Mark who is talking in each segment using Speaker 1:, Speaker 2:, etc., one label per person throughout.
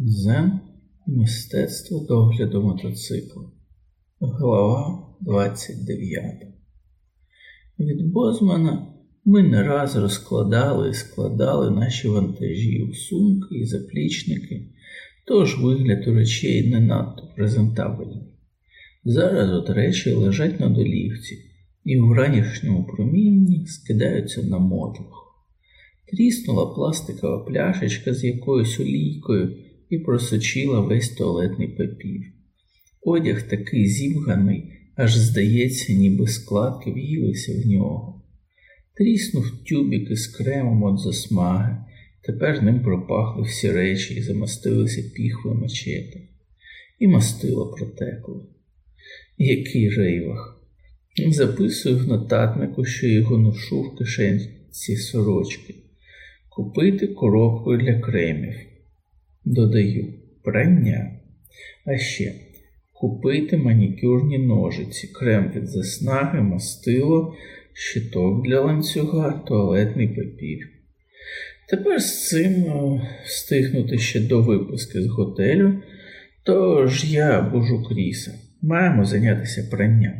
Speaker 1: Дзен мистецтво догляду мотоциклу. Глава 29. Від Бозмана ми не раз розкладали і складали наші вантажі у сумки і заплічники, тож вигляд у речей не надто презентабельний. Зараз от речі лежать на долівці і у ранішньому промінні скидаються на мотлох. Тріснула пластикова пляшечка з якоюсь олійкою і просочила весь туалетний папір. Одяг такий зібганий, аж здається, ніби складки в'їлися в нього. Тріснув тюбік із кремом від засмаги, тепер ним пропахли всі речі і замастилися піхви мачети. І мастило протекло. Який рейвах! Записую в нотатнику, що його ношу в кишенці сорочки, купити коробку для кремів. Додаю прання. А ще купити манікюрні ножиці, крем від заснаги, мастило, щиток для ланцюга, туалетний папір. Тепер з цим е, встигнути ще до виписки з готелю, тож я бужу кріса. Маємо зайнятися пранням.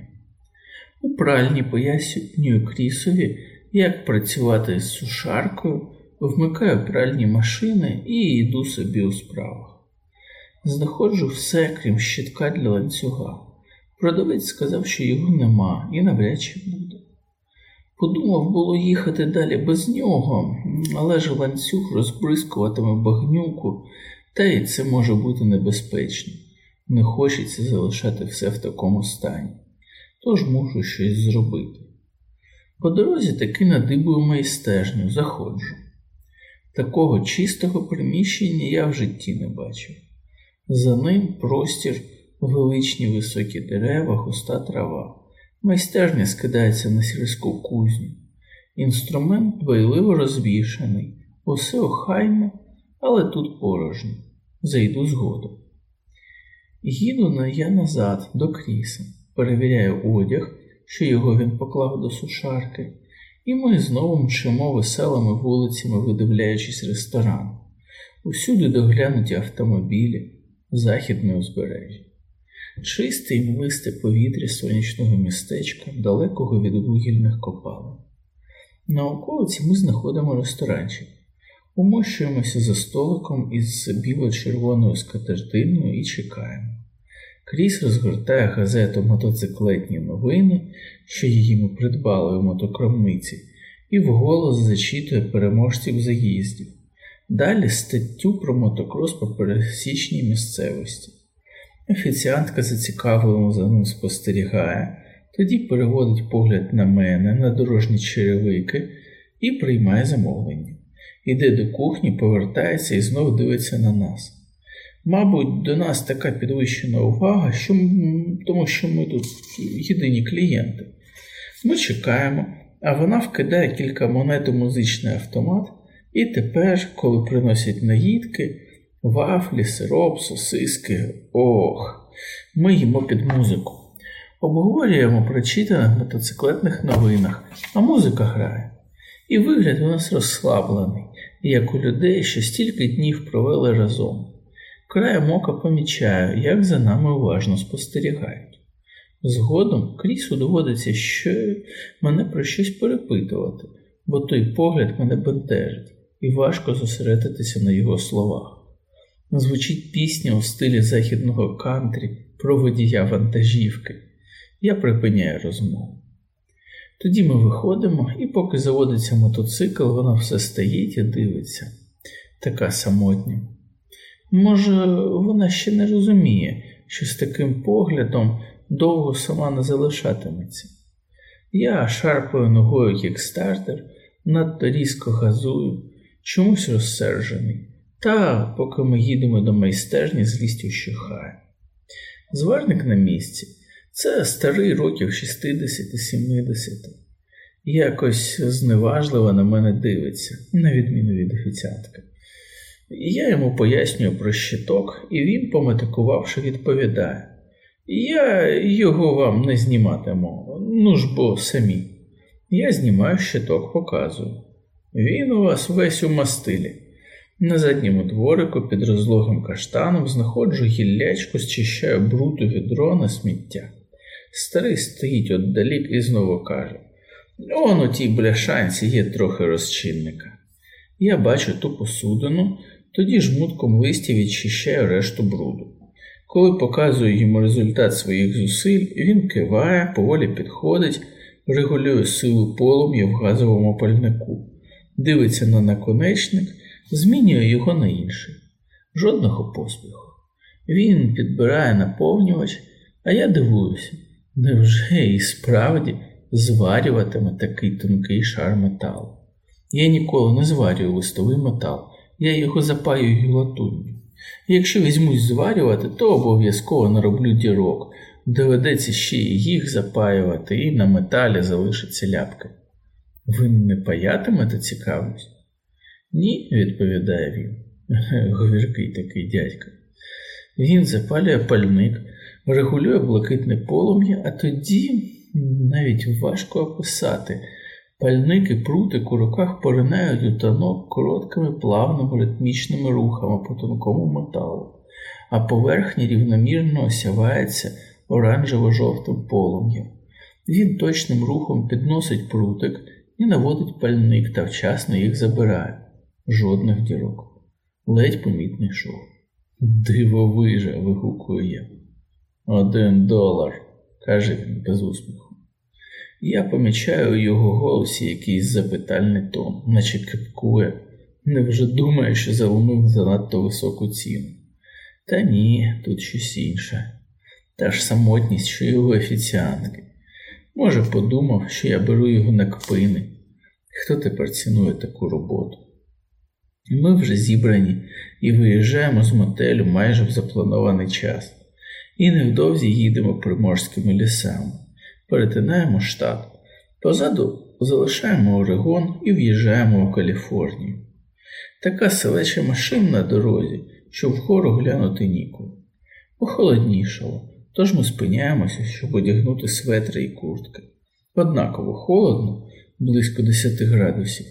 Speaker 1: У пральні пояснюю крісові, як працювати з сушаркою, вмикаю пральні машини і йду собі у справах. Знаходжу все, крім щитка для ланцюга. Продавець сказав, що його нема і навряд чи буде. Подумав було їхати далі без нього, але ж ланцюг розбризкуватиме багнюку, та й це може бути небезпечно. Не хочеться залишати все в такому стані, тож мушу щось зробити. По дорозі таки надибую майстежню, заходжу. Такого чистого приміщення я в житті не бачив. За ним простір, величні високі дерева, густа трава. Майстерня скидається на сільську кузню. Інструмент дбайливо розвішаний, усе охайне, але тут порожньо. Зайду згодом. Їду на я назад до кріса, перевіряю одяг, що його він поклав до сушарки, і ми знову мчимо веселими вулицями, видивляючись ресторан. Усюди доглянуті автомобілі західне узбережжя. Чисте і млисте повітря сонячного містечка, далекого від вугільних копалин. На околиці ми знаходимо ресторанчик, умощуємося за столиком із біло-червоною скатертиною і чекаємо. Кріс розгортає газету мотоциклетні новини, що її ми придбали у мотокромниці, і вголос зачитує переможців заїздів. Далі статтю про мотокрос по пересічній місцевості. Офіціантка зацікавлено за ним спостерігає, тоді переводить погляд на мене, на дорожні черевики і приймає замовлення. Іде до кухні, повертається і знов дивиться на нас. Мабуть, до нас така підвищена увага, що, тому що ми тут єдині клієнти. Ми чекаємо, а вона вкидає кілька монет у музичний автомат. І тепер, коли приносять наїдки, вафлі, сироп, сосиски, ох, ми їмо під музику. Обговорюємо прочитаних мотоциклетних новинах, а музика грає. І вигляд у нас розслаблений, як у людей, що стільки днів провели разом. Краєм ока помічаю, як за нами уважно спостерігають. Згодом крісу доводиться що мене про щось перепитувати, бо той погляд мене бентежить і важко зосередитися на його словах. Звучить пісня у стилі західного кантрі про водія вантажівки. Я припиняю розмову. Тоді ми виходимо, і поки заводиться мотоцикл, вона все стоїть і дивиться, така самотня. Може, вона ще не розуміє, що з таким поглядом довго сама не залишатиметься. Я шарпаю ногою кікстартер, надто різко газую, чомусь розсержений, та, поки ми їдемо до майстерні, злість ущухає. Зварник на місці це старий років 60-70. Якось зневажливо на мене дивиться, на відміну від офіціантки. Я йому пояснюю про щиток, і він, пометикувавши, відповідає: Я його вам не зніматиму, ну ж бо самі. Я знімаю щиток, показую. Він у вас весь у мастилі. На задньому дворику під розлогим каштаном знаходжу гіллячку, зчищаю бруту відро на сміття. Старий стоїть отдалік і знову каже Он у тій бляшанці є трохи розчинника. Я бачу ту посудину, тоді жмутком листя відчищаю решту бруду. Коли показую йому результат своїх зусиль, він киває, поволі підходить, регулює силу полум'я в газовому пальнику, дивиться на наконечник, змінює його на інший. Жодного поспіху. Він підбирає наповнювач, а я дивуюся, невже і справді зварюватиме такий тонкий шар металу? Я ніколи не зварюю листовий метал, я його запаюю латунню. Якщо візьмусь зварювати, то обов'язково нароблю дірок, доведеться ще і їх запаювати, і на металі залишаться ляпки. Ви не паятимете цікавлюсь? Ні, відповідає він. Говіркий такий дядька. Він запалює пальник, регулює блакитне полум'я, а тоді навіть важко описати. Пальники прутик у руках поринають у танок короткими плавними ритмічними рухами по тонкому металу, а поверхня рівномірно осявається оранжево-жовтим полум'ям. Він точним рухом підносить прутик і наводить пальник та вчасно їх забирає. Жодних дірок. Ледь помітний шов. Дивовижа, вигукую я. Один долар, каже він без усміху. Я помічаю у його голосі якийсь запитальний тон, наче кипкує, невже думає, що заломив занадто високу ціну. Та ні, тут щось інше. Та ж самотність, що й у офіціантки. Може, подумав, що я беру його на кпини. Хто тепер цінує таку роботу? Ми вже зібрані і виїжджаємо з мотелю майже в запланований час, і невдовзі їдемо приморськими лісами перетинаємо штат. Позаду залишаємо Орегон і в'їжджаємо у Каліфорнію. Така селеча машин на дорозі, що вгору глянути ніколи. Похолоднішало, тож ми спиняємося, щоб одягнути светри і куртки. Однаково холодно, близько 10 градусів,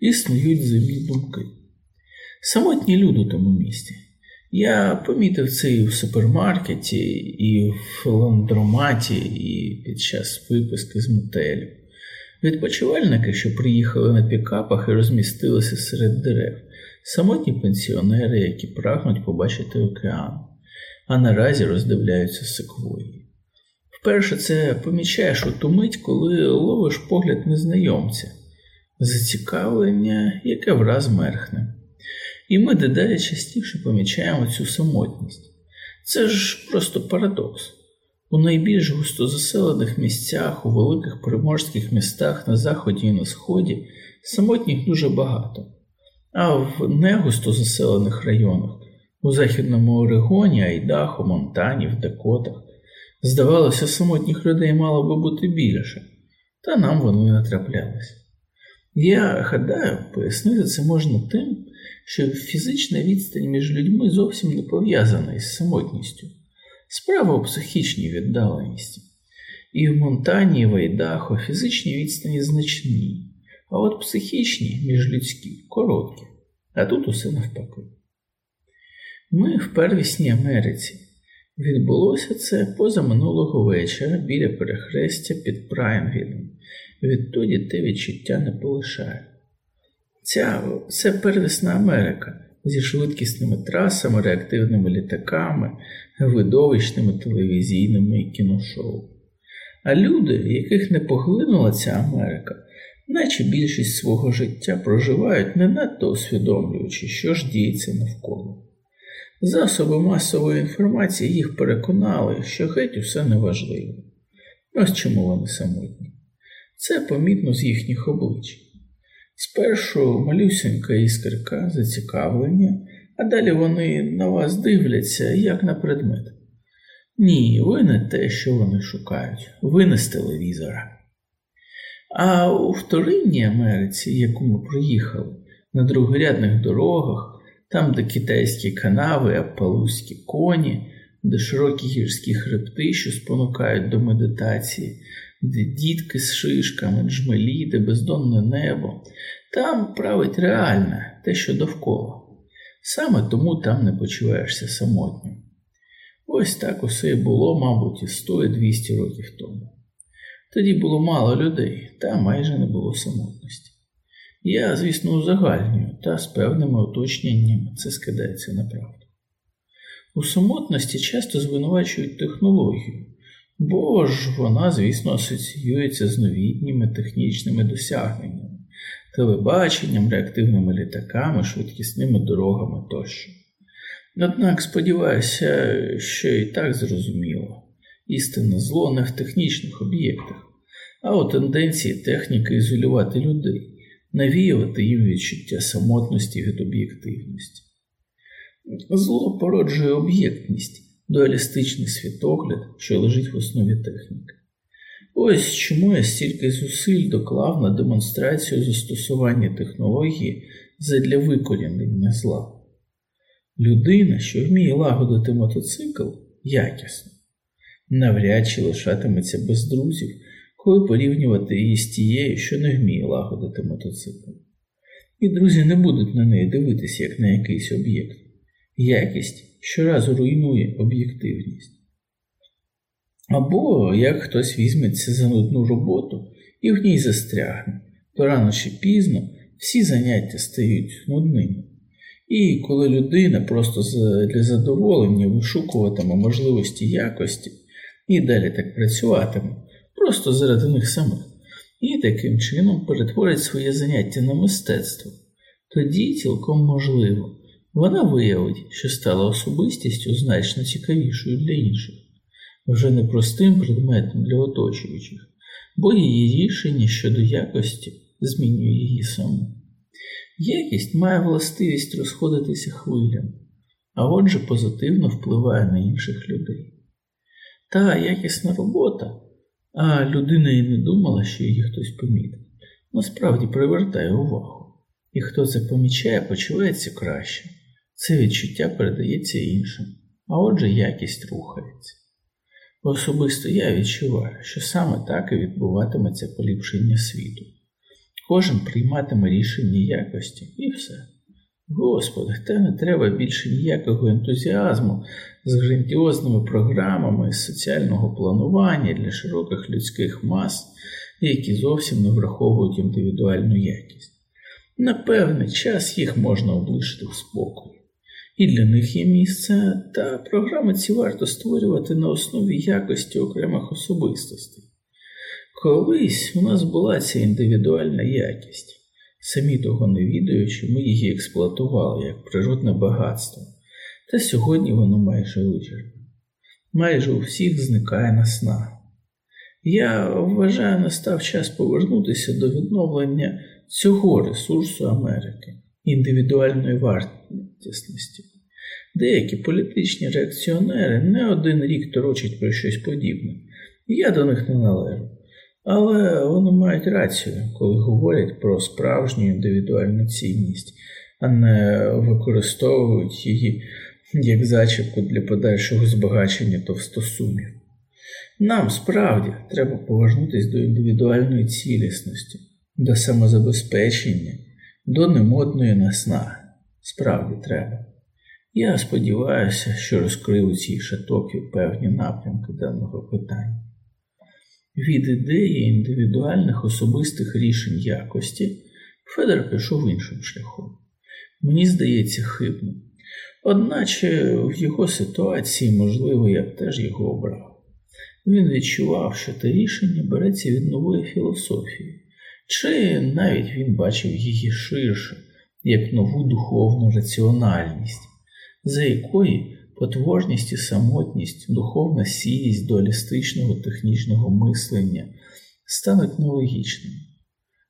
Speaker 1: і снують зимні думки. Самотні люди у тому місті. Я помітив це і в супермаркеті, і в ландроматі, і під час виписки з мотелю. Відпочивальники, що приїхали на пікапах і розмістилися серед дерев, самотні пенсіонери, які прагнуть побачити океан, а наразі роздивляються секвої. Вперше це помічаєш у ту мить, коли ловиш погляд незнайомця, зацікавлення, яке враз мерхне. І ми дедалі частіше помічаємо цю самотність. Це ж просто парадокс. У найбільш густозаселених місцях, у великих приморських містах на заході і на сході самотніх дуже багато, а в негустозаселених районах у Західному Орегоні, Айдахо, Монтані, в Дакотах, здавалося, самотніх людей мало би бути більше, та нам вони не траплялися. Я гадаю, пояснити це можна тим що фізична відстань між людьми зовсім не пов'язана із самотністю. Справа у психічній віддаленісті. І в Монтані, і в Айдахо фізичні відстані значні, а от психічні міжлюдські короткі, а тут усе навпаки. Ми в первісній Америці. Відбулося це позаминулого вечора біля перехрестя під Праймвілем. Відтоді те відчуття не полишає. Ця це первісна Америка зі швидкісними трасами, реактивними літаками, видовищними телевізійними і кіношоу. А люди, яких не поглинула ця Америка, наче більшість свого життя проживають не надто усвідомлюючи, що ж діється навколо. Засоби масової інформації їх переконали, що геть усе неважливо. Ось чому вони самотні. Це помітно з їхніх облич. Спершу малюсенька іскрика, зацікавлення, а далі вони на вас дивляться, як на предмет. Ні, ви не те, що вони шукають, ви не з телевізора. А у вторинній Америці, яку ми проїхали, на другорядних дорогах, там, де китайські канави, апалузькі коні, де широкі гірські хребти, що спонукають до медитації, де дітки з шишками, джмелі, де бездонне небо, там править реальне те, що довкола. Саме тому там не почуваєшся самотньо. Ось так усе і було, мабуть, і 100 і 200 років тому. Тоді було мало людей, та майже не було самотності. Я, звісно, узагальнюю, та з певними уточненнями це скидається на правду. У самотності часто звинувачують технологію, бо ж вона, звісно, асоціюється з новітніми технічними досягненнями, телебаченням, реактивними літаками, швидкісними дорогами тощо. Однак сподіваюся, що і так зрозуміло істинне зло не в технічних об'єктах, а у тенденції техніки ізолювати людей, навіювати їм відчуття самотності від об'єктивності. Зло породжує об'єктність, дуалістичний світогляд, що лежить в основі техніки. Ось чому я стільки зусиль доклав на демонстрацію застосування технології задля викорінення зла. Людина, що вміє лагодити мотоцикл, якісно, навряд чи лишатиметься без друзів, коли порівнювати її з тією, що не вміє лагодити мотоцикл. І друзі не будуть на неї дивитися, як на якийсь об'єкт. Якість щоразу руйнує об'єктивність. Або як хтось візьметься за нудну роботу і в ній застрягне, то рано чи пізно всі заняття стають нудними. І коли людина просто для задоволення вишукуватиме можливості якості і далі так працюватиме, просто заради них самих, і таким чином перетворить своє заняття на мистецтво, тоді цілком можливо, вона виявить, що стала особистістю значно цікавішою для інших, вже не простим предметом для оточуючих, бо її рішення щодо якості змінює її саму. Якість має властивість розходитися хвилями, а отже позитивно впливає на інших людей. Та якісна робота, а людина і не думала, що її хтось помітить, насправді привертає увагу, і хто це помічає, почувається краще. Це відчуття передається іншим, а отже якість рухається. Особисто я відчуваю, що саме так і відбуватиметься поліпшення світу. Кожен прийматиме рішення якості і все. Господи, та не треба більше ніякого ентузіазму з грандіозними програмами соціального планування для широких людських мас, які зовсім не враховують індивідуальну якість. Напевне, час їх можна облишити в спокої. І для них є місце, та програми ці варто створювати на основі якості окремих особистостей. Колись у нас була ця індивідуальна якість. Самі того не відаючи, ми її експлуатували як природне багатство, та сьогодні воно майже вичерпне. Майже у всіх зникає насна. Я вважаю, настав час повернутися до відновлення цього ресурсу Америки, індивідуальної вартісності. Деякі політичні реакціонери не один рік торочать про щось подібне, я до них не належу. Але вони мають рацію, коли говорять про справжню індивідуальну цінність, а не використовують її як зачіпку для подальшого збагачення товстосумів. Нам справді треба повернутися до індивідуальної цілісності, до самозабезпечення, до немодної насна. Справді треба. Я сподіваюся, що розкрив у цій шатопі певні напрямки даного питання. Від ідеї індивідуальних особистих рішень якості Федор пішов іншим шляхом. Мені здається, хибним. Одначе в його ситуації, можливо, я б теж його обрав. Він відчував, що те рішення береться від нової філософії, чи навіть він бачив її ширше, як нову духовну раціональність, за якої потворність і самотність, духовна сірість дуалістичного технічного мислення стануть нелогічними.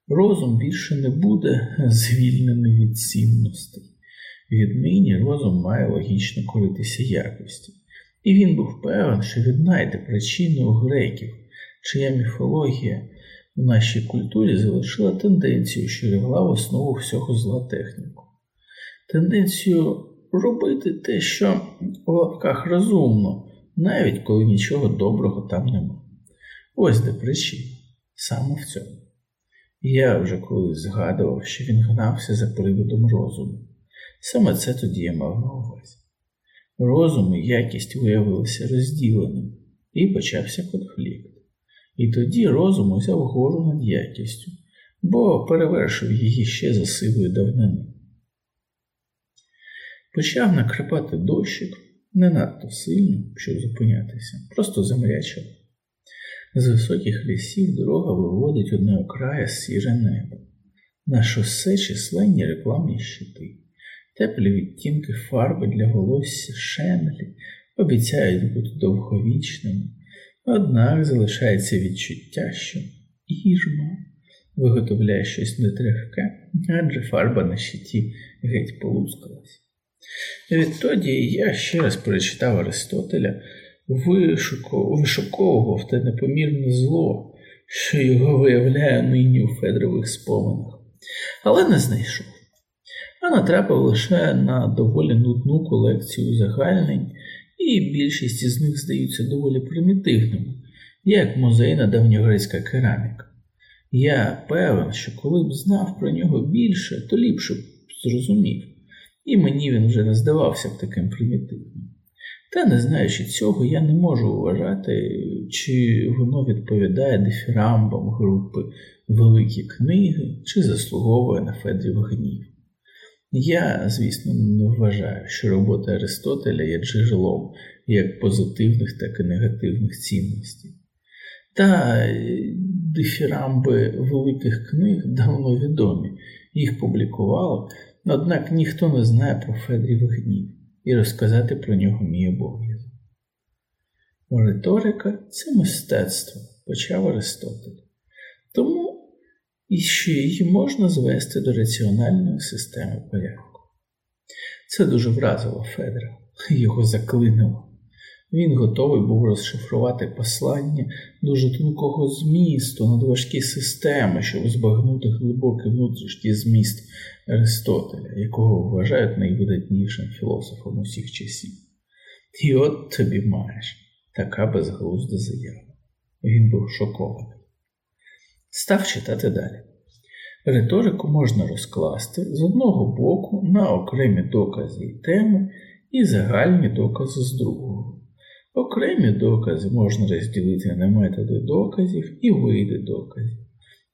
Speaker 1: Розум більше не буде звільнений від цінностей. Віднині розум має логічно коритися якості, і він був певен, що віднайде причини у греків, чия міфологія в нашій культурі залишила тенденцію, що лягла в основу всього зла техніку. Тенденцію робити те, що в лапках розумно, навіть коли нічого доброго там нема. Ось де причина, саме в цьому. Я вже колись згадував, що він гнався за приводом розуму. Саме це тоді я мав на увазі. Розум і якість виявилися розділеними, і почався конфлікт. І тоді розум узяв гору над якістю, бо перевершив її ще за сивою давнини. Почав накрапати дощик не надто сильно, щоб зупинятися, просто замрячив. З високих лісів дорога виводить одне края сіре небо. На шосе численні рекламні щити, теплі відтінки фарби для волосся шенлі обіцяють бути довговічними, однак залишається відчуття, що ірма виготовляє щось нетрехке, адже фарба на щиті геть полускалась. Відтоді я ще раз перечитав Аристотеля, вишуковував те непомірне зло, що його виявляє нині у Федорових споминах, але не знайшов. А натрапив лише на доволі нудну колекцію узагальнень, і більшість із них здаються доволі примітивними, як музейна давньогрецька кераміка. Я певен, що коли б знав про нього більше, то ліпше б зрозумів і мені він вже не здавався б таким примітивним. Та не знаючи цього, я не можу вважати, чи воно відповідає дифірамбам групи великі книги, чи заслуговує на Федрів гнів. Я, звісно, не вважаю, що робота Аристотеля є джерелом як позитивних, так і негативних цінностей. Та дифірамби великих книг давно відомі, їх публікували, Однак ніхто не знає про Федрів гнів, і розказати про нього мій обов'язок. Риторика це мистецтво, почав Аристотель. Тому і ще її можна звести до раціональної системи порядку. Це дуже вразило Федра, його заклинило. Він готовий був розшифрувати послання дуже тонкого змісту над важкі системи, щоб збагнути глибокий внутрішній зміст Аристотеля, якого вважають найвидатнішим філософом усіх часів. І от тобі маєш така безглузда заява. Він був шокований. Став читати далі. Риторику можна розкласти з одного боку на окремі докази і теми і загальні докази з другого. Окремі докази можна розділити на методи доказів і види доказів.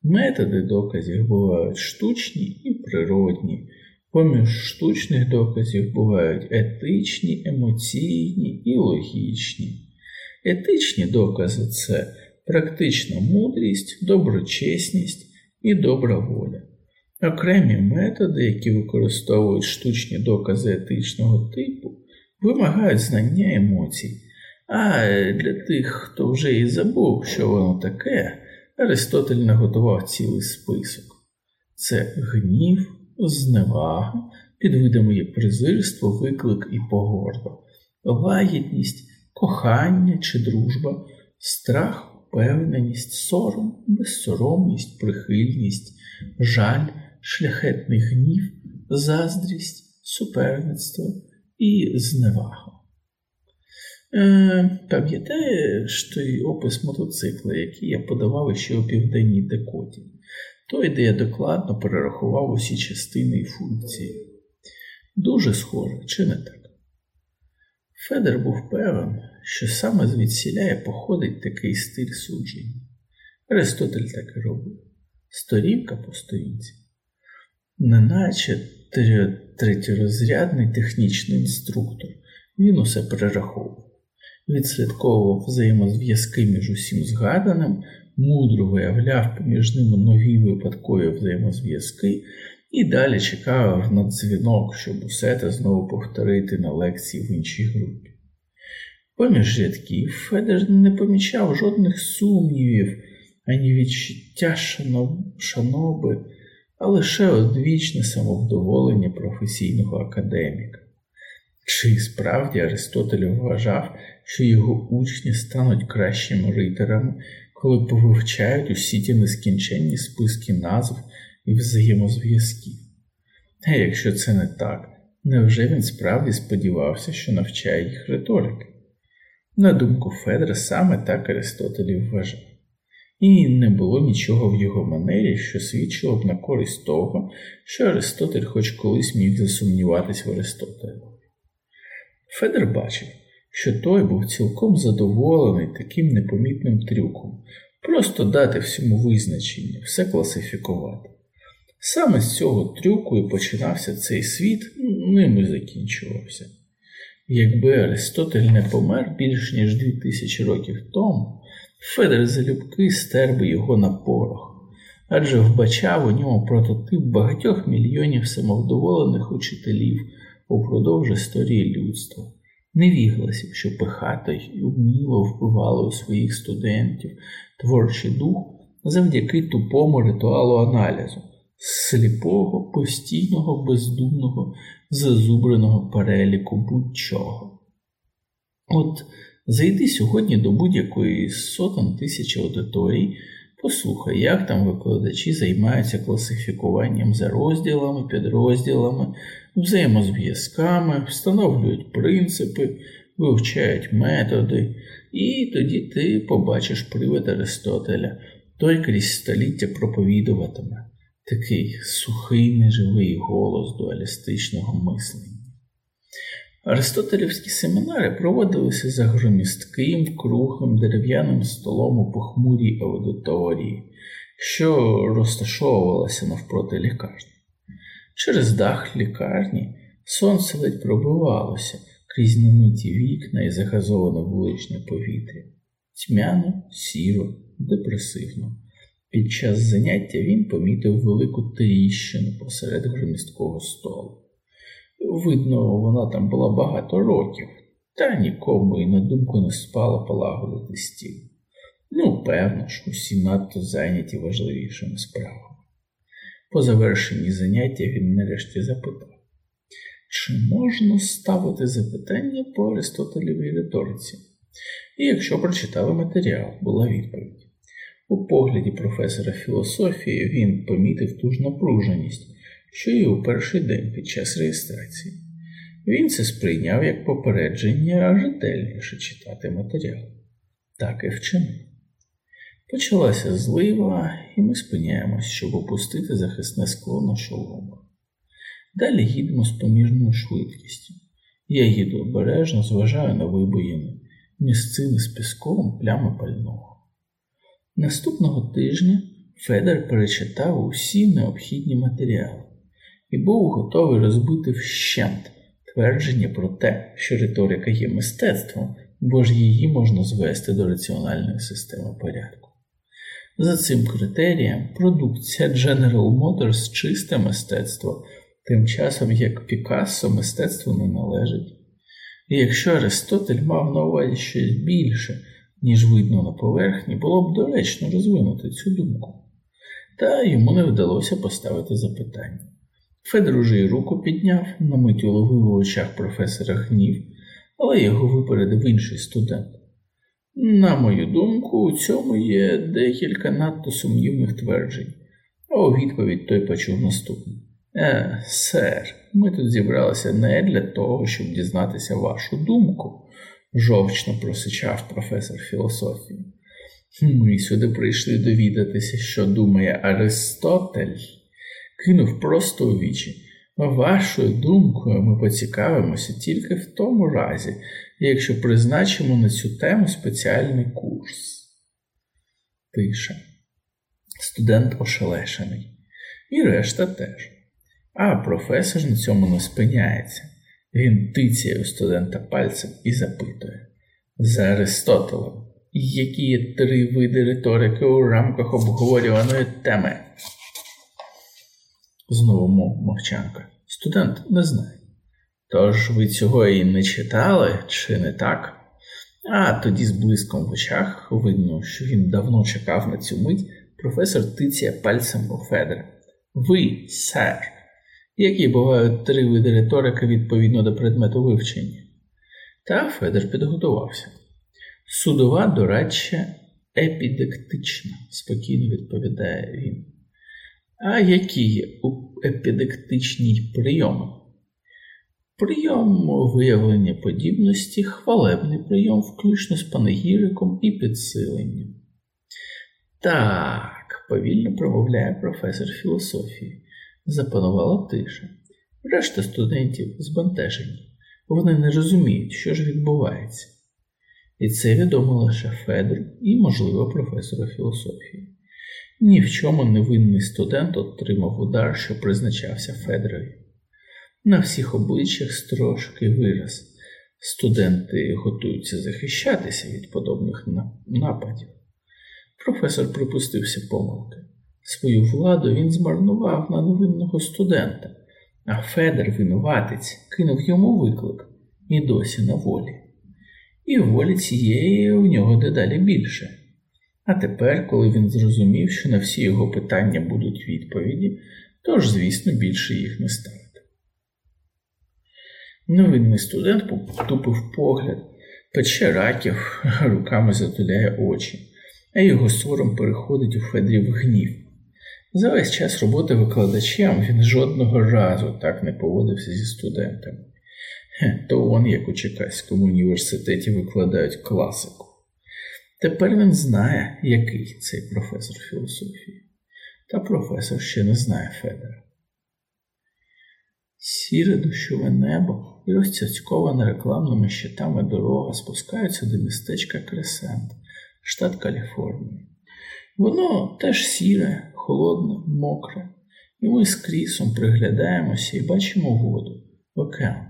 Speaker 1: Методи доказів бувають штучні і природні. Поміж штучних доказів бувають етичні, емоційні і логічні. Етичні докази це практична мудрість, доброчесність і добра воля. Окремі методи, які використовують штучні докази етичного типу, вимагають знання емоцій. А для тих, хто вже і забув, що воно таке, Аристотель наготував цілий список: це гнів, зневага, під видами є презирство, виклик і погорда, лагідність, кохання чи дружба, страх, впевненість, сором, безсоромність, прихильність, жаль, шляхетний гнів, заздрість, суперництво і зневага. Е, Пам'ятаєш той опис мотоцикла, який я подавав ще у південній декоті, той, де я докладно перерахував усі частини і функції. Дуже схоже, чи не так? Федер був певен, що саме звідсіляє походить такий стиль судження. Аристотель так і робив сторінка по сторінці, неначе третєрозрядний технічний інструктор, він усе перераховував відслідковував взаємозв'язки між усім згаданим, мудро виявляв поміж ними нові випадкові взаємозв'язки і далі чекав на дзвінок, щоб усе це знову повторити на лекції в іншій групі. Поміж рядків Федер не помічав жодних сумнівів, ані відчуття шаноби, а лише одвічне самовдоволення професійного академіка. Чи справді Аристотель вважав, що його учні стануть кращими рейтерами, коли повивчають усі ті нескінченні списки назв і взаємозв'язків? А якщо це не так, невже він справді сподівався, що навчає їх риторики? На думку Федра, саме так Аристотель вважав. і не було нічого в його манері, що свідчило б на користь того, що Аристотель хоч колись міг засумніватись в Аристотелі. Федор бачив, що той був цілком задоволений таким непомітним трюком, просто дати всьому визначення, все класифікувати. Саме з цього трюку і починався цей світ, ним і закінчувався. Якби Аристотель не помер більш ніж дві тисячі років тому, Федор залюбки стер би його на порох, адже вбачав у ньому прототип багатьох мільйонів самовдоволених учителів упродовж історії людства, невігласів, що пихато й уміло вбивали у своїх студентів творчий дух завдяки тупому ритуалу аналізу, сліпого, постійного, бездумного, зазубреного переліку будь-чого. От Зайди сьогодні до будь-якої сотень тисяч аудиторій, послухай, як там викладачі займаються класифікуванням за розділами, підрозділами, взаємозв'язками, встановлюють принципи, вивчають методи, і тоді ти побачиш привид Аристотеля, той крізь століття проповідуватиме, такий сухий неживий голос дуалістичного мислення. Аристотелівські семінари проводилися за громістким, круглим дерев'яним столом у похмурій аудиторії, що розташовувалася навпроти лікарні. Через дах лікарні сонце ледь пробивалося крізь немиті вікна і загазоване вуличне повітря, тьмяно, сіро, депресивно. Під час заняття він помітив велику тріщину посеред громісткого столу. Видно, вона там була багато років, та нікому і на думку не спала полагодити стіл. Ну, певно ж, усі надто зайняті важливішими справами. По завершенні заняття він нарешті запитав, чи можна ставити запитання по Аристотелевій риториці? І якщо прочитали матеріал, була відповідь. У погляді професора філософії він помітив ту ж напруженість що й у перший день під час реєстрації. Він це сприйняв як попередження ретельніше читати матеріал. Так і вчинив. Почалася злива, і ми спиняємось, щоб опустити захисне скло на шоломах. Далі їдемо з помірною швидкістю. Я їду обережно, зважаю на вибоїни, місцини з піском плями пального. Наступного тижня Федер перечитав усі необхідні матеріали і був готовий розбити вщент твердження про те, що риторика є мистецтвом, бо ж її можна звести до раціональної системи порядку. За цим критерієм, продукція General Motors чисте мистецтво, тим часом як Пікассо мистецтву не належить. І якщо Аристотель мав на увазі щось більше, ніж видно на поверхні, було б доречно розвинути цю думку. Та йому не вдалося поставити запитання. Федор уже й руку підняв, на мить уловив у очах професора гнів, але його випередив інший студент. На мою думку, у цьому є декілька надто сумнівних тверджень, а у відповідь той почув наступне. Е, сер, ми тут зібралися не для того, щоб дізнатися вашу думку, жовчно просичав професор філософії. Ми сюди прийшли довідатися, що думає Аристотель кинув просто у вічі. Вашою думкою ми поцікавимося тільки в тому разі, якщо призначимо на цю тему спеціальний курс. Тиша. Студент ошелешений. І решта теж. А професор на цьому не спиняється. Він тицяє у студента пальцем і запитує за Аристотелем, які є три види риторики у рамках обговорюваної теми. Знову мовчанка. Студент не знає. Тож ви цього і не читали, чи не так? А тоді з блиском в очах видно, що він давно чекав на цю мить, професор тицяє пальцем у Федера. Ви, сер, які бувають три види риторики відповідно до предмету вивчення. Та Федер підготувався. Судова дорадча епідектична, спокійно відповідає він. А які є епідектичні прийоми? Прийом виявлення подібності, хвалебний прийом, включно з панегіриком і підсиленням. Так, повільно промовляє професор філософії. Запанувала тиша. Решта студентів збентежені. Вони не розуміють, що ж відбувається. І це відомо лише Федору і, можливо, професору філософії. Ні в чому невинний студент отримав удар, що призначався Федорові. На всіх обличчях строжкий вираз. Студенти готуються захищатися від подобних нападів. Професор припустився помилки. Свою владу він змарнував на невинного студента, а Федор, винуватець, кинув йому виклик і досі на волі. І волі цієї у нього дедалі більше. А тепер, коли він зрозумів, що на всі його питання будуть відповіді, тож, звісно, більше їх не ставити. Невинний студент потупив погляд, пече раків, руками затуляє очі, а його сором переходить у Федрів гнів. За весь час роботи викладачем він жодного разу так не поводився зі студентами. То вон як у Чекаському університеті викладають класику. Тепер він знає, який цей професор філософії, та професор ще не знає Федора. Сіре дощове небо і розцяцькована рекламними щитами дорога спускаються до містечка Кресент, штат Каліфорнія. Воно теж сіре, холодне, мокре, і ми з крісом приглядаємося і бачимо воду, океан,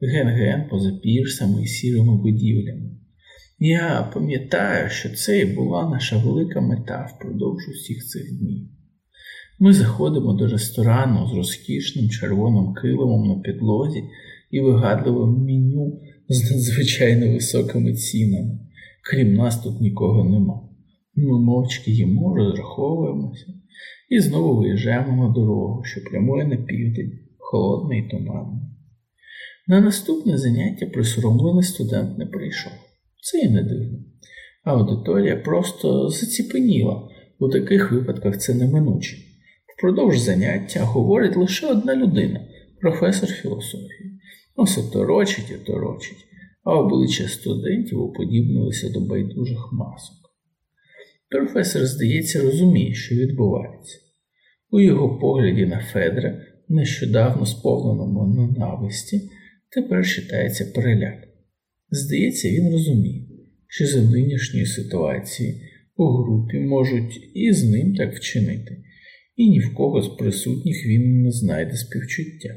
Speaker 1: ген-ген поза пірсами і сірими будівлями. Я пам'ятаю, що це і була наша велика мета впродовж усіх цих днів. Ми заходимо до ресторану з розкішним червоним килимом на підлозі і вигадливим меню з надзвичайно високими цінами. Крім нас тут нікого нема. Ми мовчки їмо, розраховуємося і знову виїжджаємо на дорогу, що прямує на південь, холодний і туманний. На наступне заняття присоромлений студент не прийшов. Це і не дивно. Аудиторія просто заціпеніла. У таких випадках це неминуче. Впродовж заняття говорить лише одна людина професор філософії. Осе торочить і торочить, а обличчя студентів уподібнилися до байдужих масок. Професор, здається, розуміє, що відбувається. У його погляді на Федра, нещодавно сповненому ненависті, тепер читається переляк. Здається, він розуміє, що за нинішньої ситуації у групі можуть і з ним так вчинити, і ні в кого з присутніх він не знайде співчуття.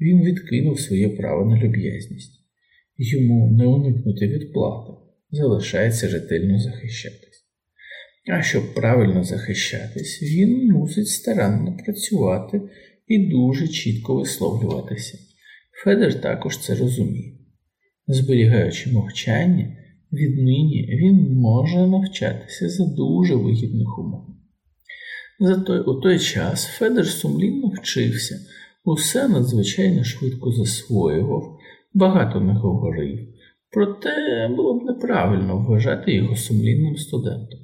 Speaker 1: Він відкинув своє право на люб'язність. Йому не уникнути відплати, залишається ретельно захищатись. А щоб правильно захищатись, він мусить старанно працювати і дуже чітко висловлюватися. Федер також це розуміє. Зберігаючи мовчання, віднині він може навчатися за дуже вигідних умов. Зато у той час Федер сумлінно вчився, усе надзвичайно швидко засвоював, багато не говорив, проте було б неправильно вважати його сумлінним студентом.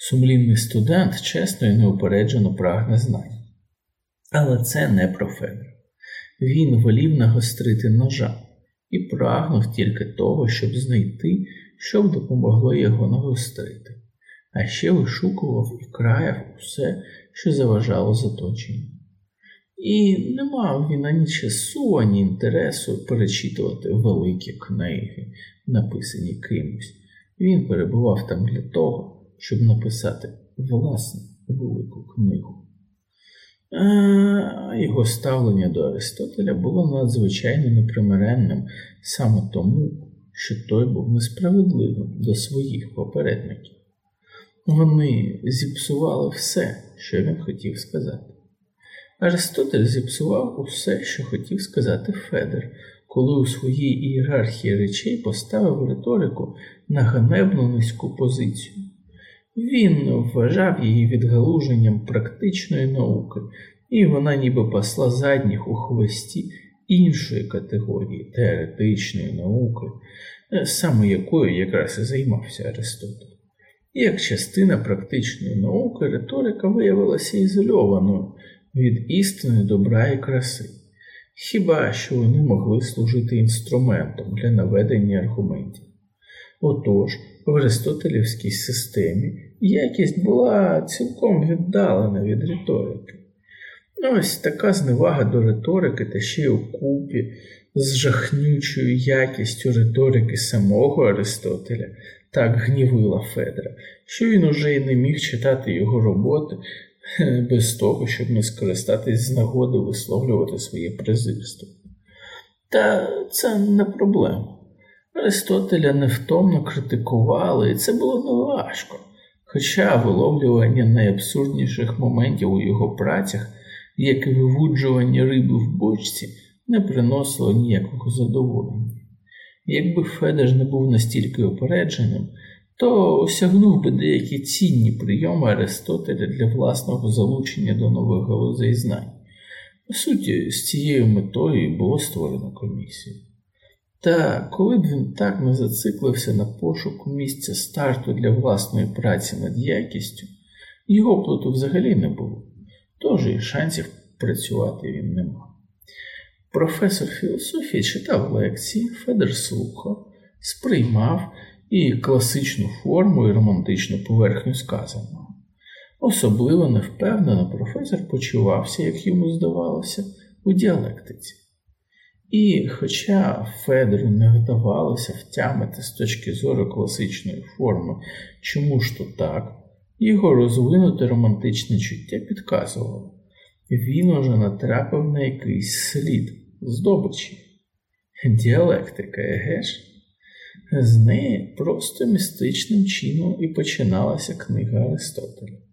Speaker 1: Сумлінний студент чесно і неупереджено прагне знань. Але це не про Федора. Він волів нагострити ножа і прагнув тільки того, щоб знайти, що б допомогло його нагострити, а ще вишукував і краяв усе, що заважало заточенню. І не мав він ані часу, ані інтересу перечитувати великі книги, написані кимось. Він перебував там для того, щоб написати власну велику книгу. А його ставлення до Аристотеля було надзвичайно непримиренним саме тому, що той був несправедливим до своїх попередників. Вони зіпсували все, що він хотів сказати. Аристотель зіпсував усе, що хотів сказати Федер, коли у своїй ієрархії речей поставив риторику на ганебну низьку позицію. Він вважав її відгалуженням практичної науки, і вона ніби пасла задніх у хвості іншої категорії теоретичної науки, е, саме якою якраз і займався Аристотель. Як частина практичної науки, риторика виявилася ізольованою від істини добра і краси, хіба що вони могли служити інструментом для наведення аргументів. Отож, в Аристотелівській системі якість була цілком віддалена від риторики. Ось така зневага до риторики та ще й укупі з жахнючою якістю риторики самого Аристотеля так гнівила Федра, що він уже й не міг читати його роботи без того, щоб не скористатись з нагоди висловлювати своє презирство. Та це не проблема. Аристотеля невтомно критикували, і це було неважко. Хоча виловлювання найабсурдніших моментів у його працях, як і вивуджування риби в бочці, не приносило ніякого задоволення. Якби Федеш не був настільки опередженим, то осягнув би деякі цінні прийоми Аристотеля для власного залучення до нових галузей знань. По суті, з цією метою було створено комісію. Та коли б він так не зациклився на пошуку місця старту для власної праці над якістю, його плоту взагалі не було, тож і шансів працювати він не мав. Професор філософії читав лекції, Федер слухав, сприймав і класичну форму і романтичну поверхню сказаного. Особливо невпевнено професор почувався, як йому здавалося, у діалектиці. І, хоча Федору не вдавалося втямити з точки зору класичної форми, чому ж то так, його розвинуте романтичне чуття підказувало, він уже натрапив на якийсь слід здобичі. Діалектика, еге ж? З неї просто містичним чином і починалася книга Аристотеля.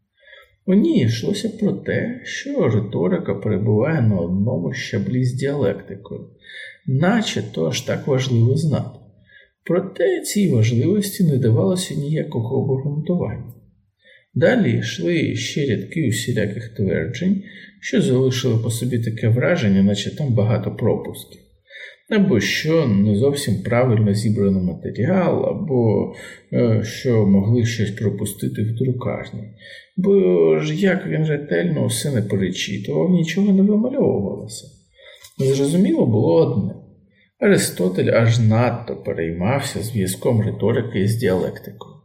Speaker 1: У ній йшлося про те, що риторика перебуває на одному щаблі з діалектикою, наче то аж так важливо знати. Проте цій важливості не давалося ніякого обґрунтування. Далі йшли ще рядки усіляких тверджень, що залишили по собі таке враження, наче там багато пропусків або що не зовсім правильно зібрано матеріал, або е, що могли щось пропустити в друкарні. Бо ж як він ретельно все не перечитував, нічого не вимальовувалося. Зрозуміло було одне. Аристотель аж надто переймався зв'язком риторики з діалектикою.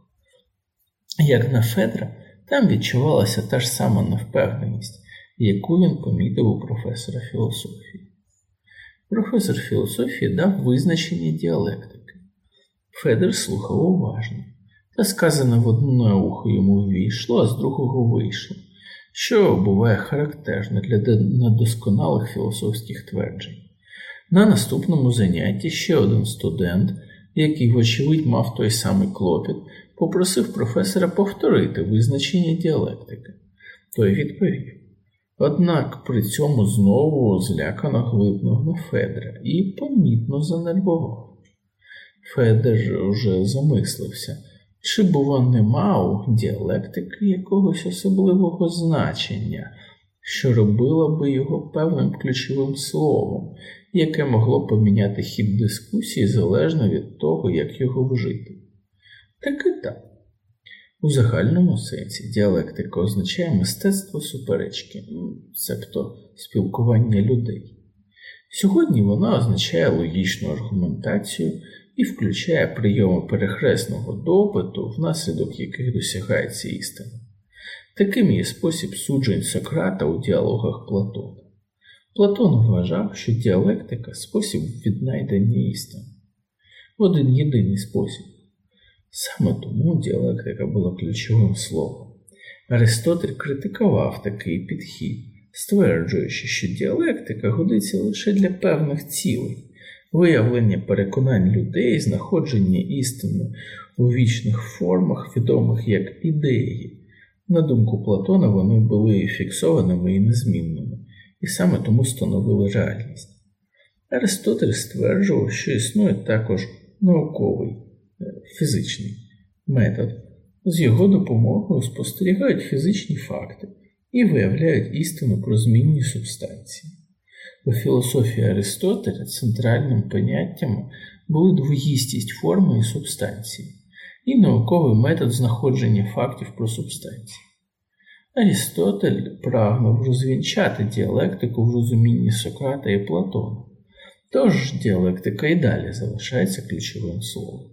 Speaker 1: Як на Федра, там відчувалася та ж сама невпевненість, яку він помітив у професора філософії. Професор філософії дав визначення діалектики. Федер слухав уважно, та сказане в одне ухо йому ввійшло, а з другого вийшло, що буває характерно для недосконалих філософських тверджень. На наступному занятті ще один студент, який, вочевидь, мав той самий клопіт, попросив професора повторити визначення діалектики. Той відповів. Однак при цьому знову злякано глипнув на Федра і помітно занервував. Федер уже замислився, чи, бува, нема у діалектики якогось особливого значення, що робило би його певним ключовим словом, яке могло поміняти хід дискусії залежно від того, як його вжити. Так і так. У загальному сенсі діалектика означає мистецтво суперечки, цебто спілкування людей. Сьогодні вона означає логічну аргументацію і включає прийоми перехресного допиту, внаслідок яких досягається істина. Таким є спосіб суджень Сократа у діалогах Платона. Платон вважав, що діалектика спосіб віднайдення істини. Один єдиний спосіб. Саме тому діалектика була ключовим словом. Аристотель критикував такий підхід, стверджуючи, що діалектика годиться лише для певних цілей, виявлення переконань людей, знаходження істини у вічних формах, відомих як ідеї. На думку Платона, вони були фіксованими і незмінними, і саме тому становили реальність. Аристотель стверджував, що існує також науковий фізичний метод. З його допомогою спостерігають фізичні факти і виявляють істину про змінні субстанції. У філософії Аристотеля центральним поняттями були двоїстість форми і субстанції, і науковий метод знаходження фактів про субстанції. Арістотель прагнув розвінчати діалектику в розумінні Сократа і Платона, тож діалектика і далі залишається ключовим словом.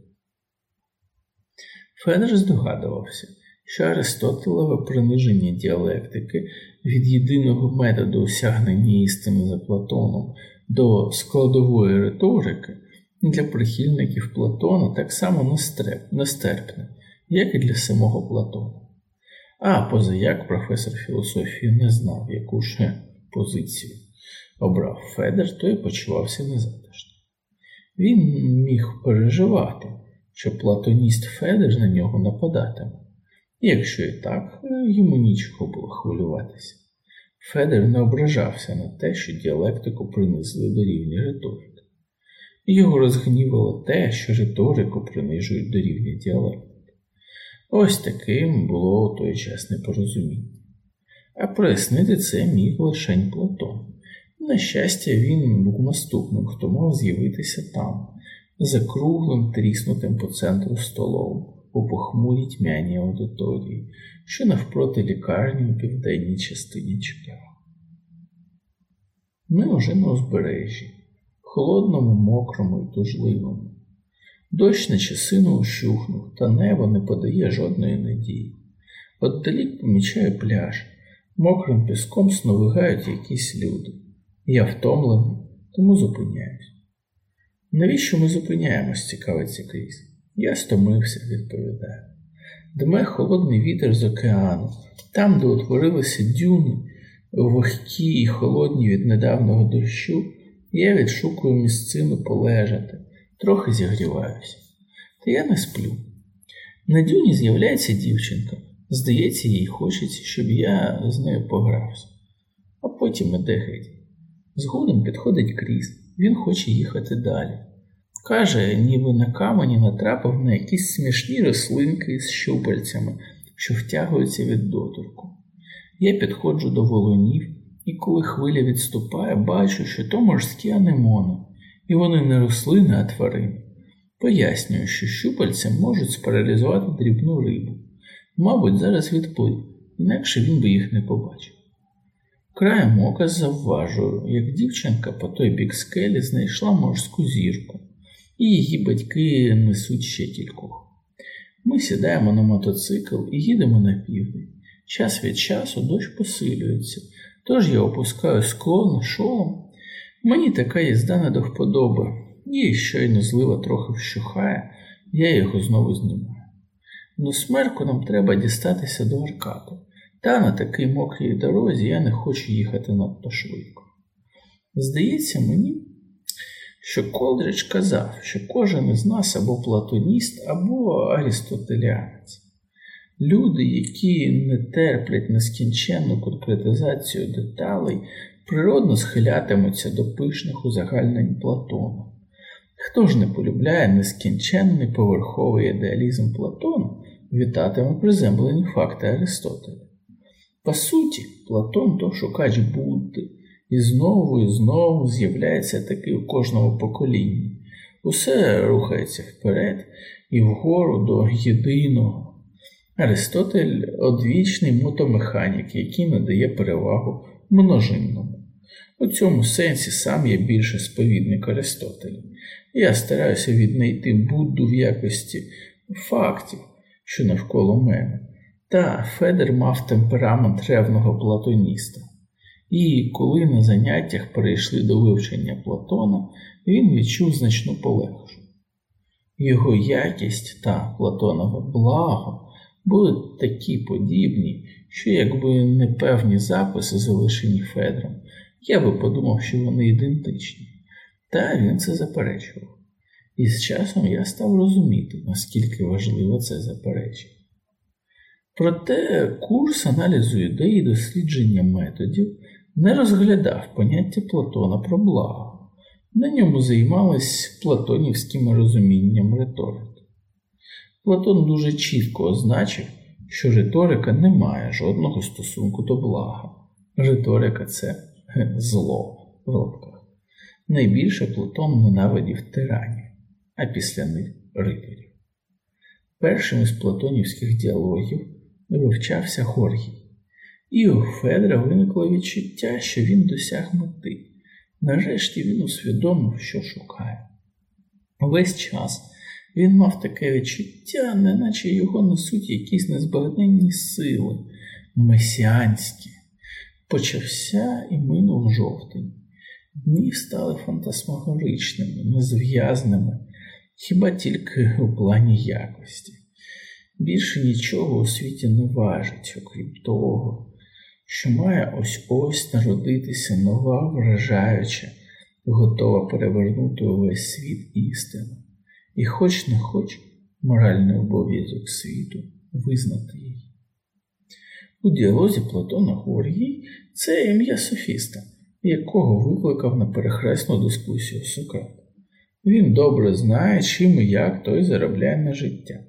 Speaker 1: Федер здогадувався, що Аристотелеве приниження діалектики від єдиного методу осягнення істини за Платоном до складової риторики для прихильників Платона так само нестерпне, як і для самого Платона. А позаяк професор філософії не знав, яку ж позицію обрав Федер, то й почувався незатишно. Він міг переживати, що платоніст Федер на нього нападатиме, і якщо і так, йому нічого було хвилюватися. Федер не ображався на те, що діалектику принесли до рівня риторики. Його розгнівало те, що риторику принижують до рівня діалектики. Ось таким було той час непорозуміння. А прояснити це міг лишень Платон. На щастя, він був наступним, хто мав з'явитися там, за круглим тріснутим по центру столом, у похмурій тьмяній аудиторії, що навпроти лікарні у південній частині Чикаго. Ми уже на узбережжі, холодному, мокрому і тужливому. Дощ на часину ущухнув, та небо не подає жодної надії. Отдалік помічаю пляж, мокрим піском сновигають якісь люди. Я втомлений, тому зупиняюсь. Навіщо ми зупиняємось, цікавиться Кріс. Я стомився, відповідає. Дме холодний вітер з океану, там, де утворилися дюни, вогкі і холодні від недавнього дощу, я відшукую місцину полежати, трохи зігріваюся. Та я не сплю. На дюні з'являється дівчинка. Здається, їй хочеться, щоб я з нею погрався, а потім іде геть. Згодом підходить Кріс, він хоче їхати далі. Каже, ніби на камені натрапив на якісь смішні рослинки з щупальцями, що втягуються від доторку. Я підходжу до волонів, і коли хвиля відступає, бачу, що то морські анемони, і вони не рослини, а тварини. Пояснюю, що щупальця можуть спаралізувати дрібну рибу. Мабуть, зараз відплив, інакше він би їх не побачив. Краєм ока завважую, як дівчинка по той бік скелі знайшла морську зірку, і її батьки несуть ще кількох. Ми сідаємо на мотоцикл і їдемо на південь. Час від часу дощ посилюється, тож я опускаю скло на шолом. Мені така їзда не до вподоби, і щойно злива трохи вщухає, я його знову знімаю. До смерку нам треба дістатися до Аркаду. Та на такій мокрій дорозі я не хочу їхати надто швидко. Здається мені, що Колдрич казав, що кожен із нас або платоніст, або арістотеліанець. Люди, які не терплять нескінченну конкретизацію деталей, природно схилятимуться до пишних узагальнень Платона. Хто ж не полюбляє нескінченний поверховий ідеалізм Платона, вітатиме приземлені факти Аристотеля. По суті, Платон то шукач Будди, і знову і знову з'являється такий у кожному поколінні. Усе рухається вперед і вгору до єдиного. Аристотель одвічний мотомеханік, який надає перевагу множинному. У цьому сенсі сам я більше сповідник Аристотеля. Я стараюся віднайти Будду в якості фактів, що навколо мене. Та Федер мав темперамент ревного платоніста, і коли на заняттях перейшли до вивчення Платона, він відчув значну полегшу. Його якість та Платонове благо були такі подібні, що, якби не певні записи, залишені Федром, я би подумав, що вони ідентичні. Та він це заперечував. І з часом я став розуміти, наскільки важливо це заперечення. Проте курс аналізу ідей і дослідження методів не розглядав поняття Платона про благо, на ньому займались платонівським розумінням риторики. Платон дуже чітко означив, що риторика не має жодного стосунку до блага. Риторика це зло в лапках. Найбільше Платон ненавидів тиранів, а після них ритарів. Першим із платонівських діалогів вивчався Горгій, і у Федора виникло відчуття, що він досяг мети. Нарешті він усвідомив, що шукає. Весь час Він мав таке відчуття, неначе його несуть якісь незбагненні сили, месіанські. Почався і минув жовтень. Дні стали фантасмагоричними, незв'язними, хіба тільки у плані якості. Більше нічого у світі не важить, окрім того, що має ось ось народитися нова, вражаюча, готова перевернути увесь світ істину, і хоч не хоч моральний обов'язок світу визнати її. У діалозі Платона Горгій це ім'я Софіста, якого викликав на перехресну дискусію Сократ. Він добре знає, чим і як той заробляє на життя,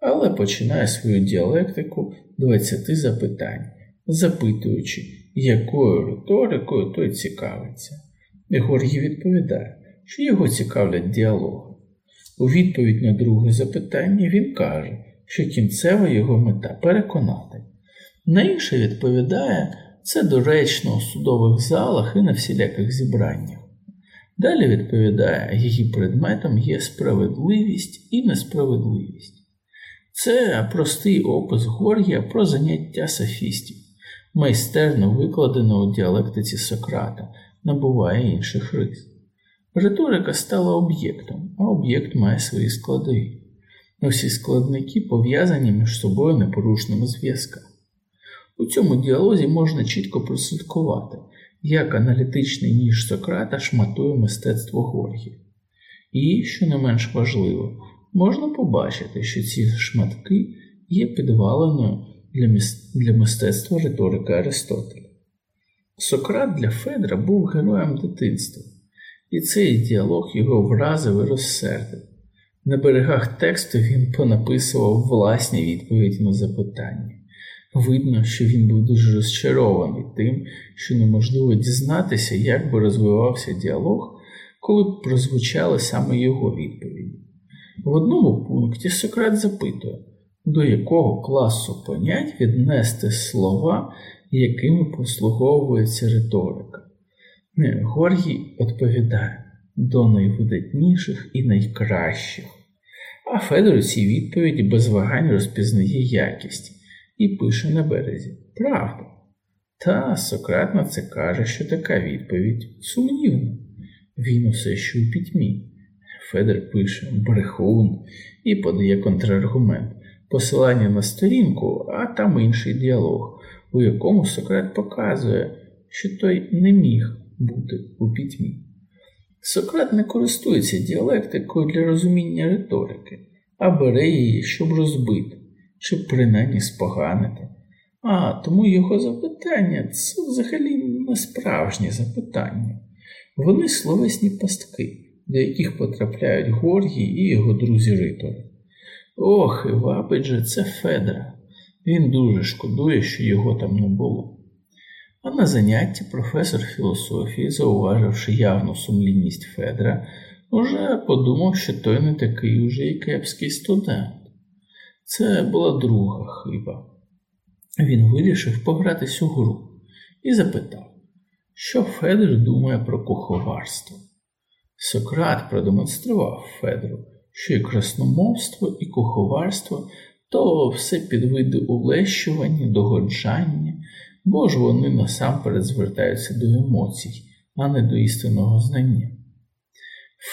Speaker 1: але починає свою діалектику 20 запитань, запитуючи, якою риторикою той цікавиться. І Горгій відповідає, що його цікавлять діалоги. У відповідь на друге запитання він каже, що кінцева його мета переконати. На інше відповідає, це доречно у судових залах і на всіляких зібраннях. Далі відповідає, її предметом є справедливість і несправедливість. Це простий опис Горгія про заняття софістів, майстерно викладено у діалектиці Сократа, набуває інших рис. Риторика стала об'єктом, а об'єкт має свої складові. Усі складники пов'язані між собою непорушними зв'язками. У цьому діалозі можна чітко прослідкувати, як аналітичний ніж Сократа шматує мистецтво Горгія. І, що не менш важливо, можна побачити, що ці шматки є підваленою для, міс... для мистецтва риторики Аристотеля. Сократ для Федра був героєм дитинства, і цей діалог його вразив і розсердив. На берегах тексту він понаписував власні відповіді на запитання. Видно, що він був дуже розчарований тим, що неможливо дізнатися, як би розвивався діалог, коли б прозвучали саме його відповіді. В одному пункті Сократ запитує, до якого класу понять віднести слова, якими послуговується риторика. Горгій відповідає до найвидатніших і найкращих, а Федор у цій відповіді без вагань розпізнає якість і пише на березі Правда. Та Сократ на це каже, що така відповідь сумнівна. Він усе ще у пітьмі. Федор пише брехун і подає контраргумент, посилання на сторінку, а там інший діалог, у якому Сократ показує, що той не міг бути у пітьмі. Сократ не користується діалектикою для розуміння риторики, а бере її, щоб розбити чи принаймні споганити. А тому його запитання це взагалі не справжні запитання. Вони словесні пастки, до яких потрапляють Горгій і його друзі-ритори. Ох, і вабить же це Федра. Він дуже шкодує, що його там не було. А на занятті професор філософії, зауваживши явну сумлінність Федра, уже подумав, що той не такий уже і кепський студент. Це була друга хиба. Він вирішив погратись у гру і запитав, що Федор думає про куховарство. Сократ продемонстрував Федру, що і красномовство, і куховарство то все під види улещування, догоджання, бо ж вони насамперед звертаються до емоцій, а не до істинного знання.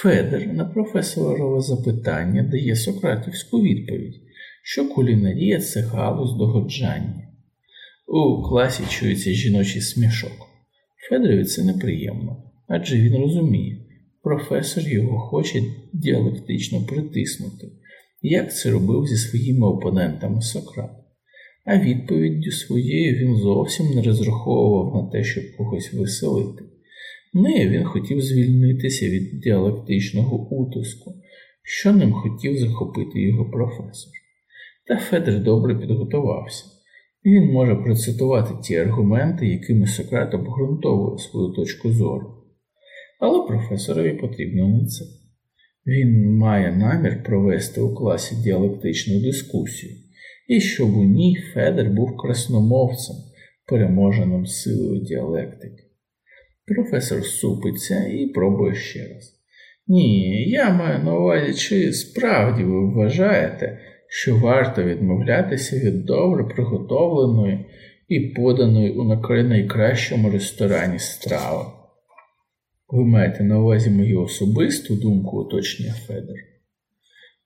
Speaker 1: Федер на професорове запитання дає Сократівську відповідь що кулінарія це галузь догоджання. У класі чується жіночий смішок. Федорові це неприємно, адже він розуміє, професор його хоче діалектично притиснути, як це робив зі своїми опонентами Сократ. А відповіддю своєю він зовсім не розраховував на те, щоб когось веселити. Не, він хотів звільнитися від діалектичного утиску, що ним хотів захопити його професор. Та Федор добре підготувався, він може процитувати ті аргументи, якими Сократ обґрунтовує свою точку зору. Але професорові потрібно не це. Він має намір провести у класі діалектичну дискусію, і щоб у ній Федор був красномовцем, переможеним силою діалектики. Професор супиться і пробує ще раз. Ні, я маю на увазі, чи справді ви вважаєте, що варто відмовлятися від добре приготовленої і поданої у найкращому ресторані страви. Ви маєте на увазі мою особисту думку, уточнює Федор.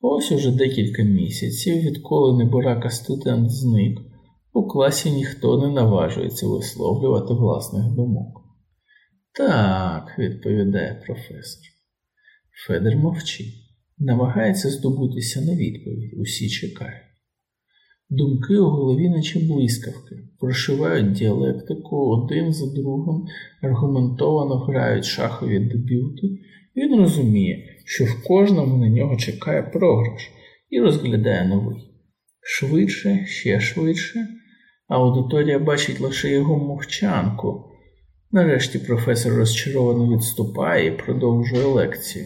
Speaker 1: Ось уже декілька місяців, відколи неборака студент зник, у класі ніхто не наважується висловлювати власних думок. Так, відповідає професор. Федор мовчить, намагається здобутися на відповідь, усі чекають. Думки у голові, наче блискавки, прошивають діалектику один за другим, аргументовано грають шахові дебюти. Він розуміє, що в кожному на нього чекає програш і розглядає новий. Швидше, ще швидше, аудиторія бачить лише його мовчанку. Нарешті професор розчаровано відступає і продовжує лекцію.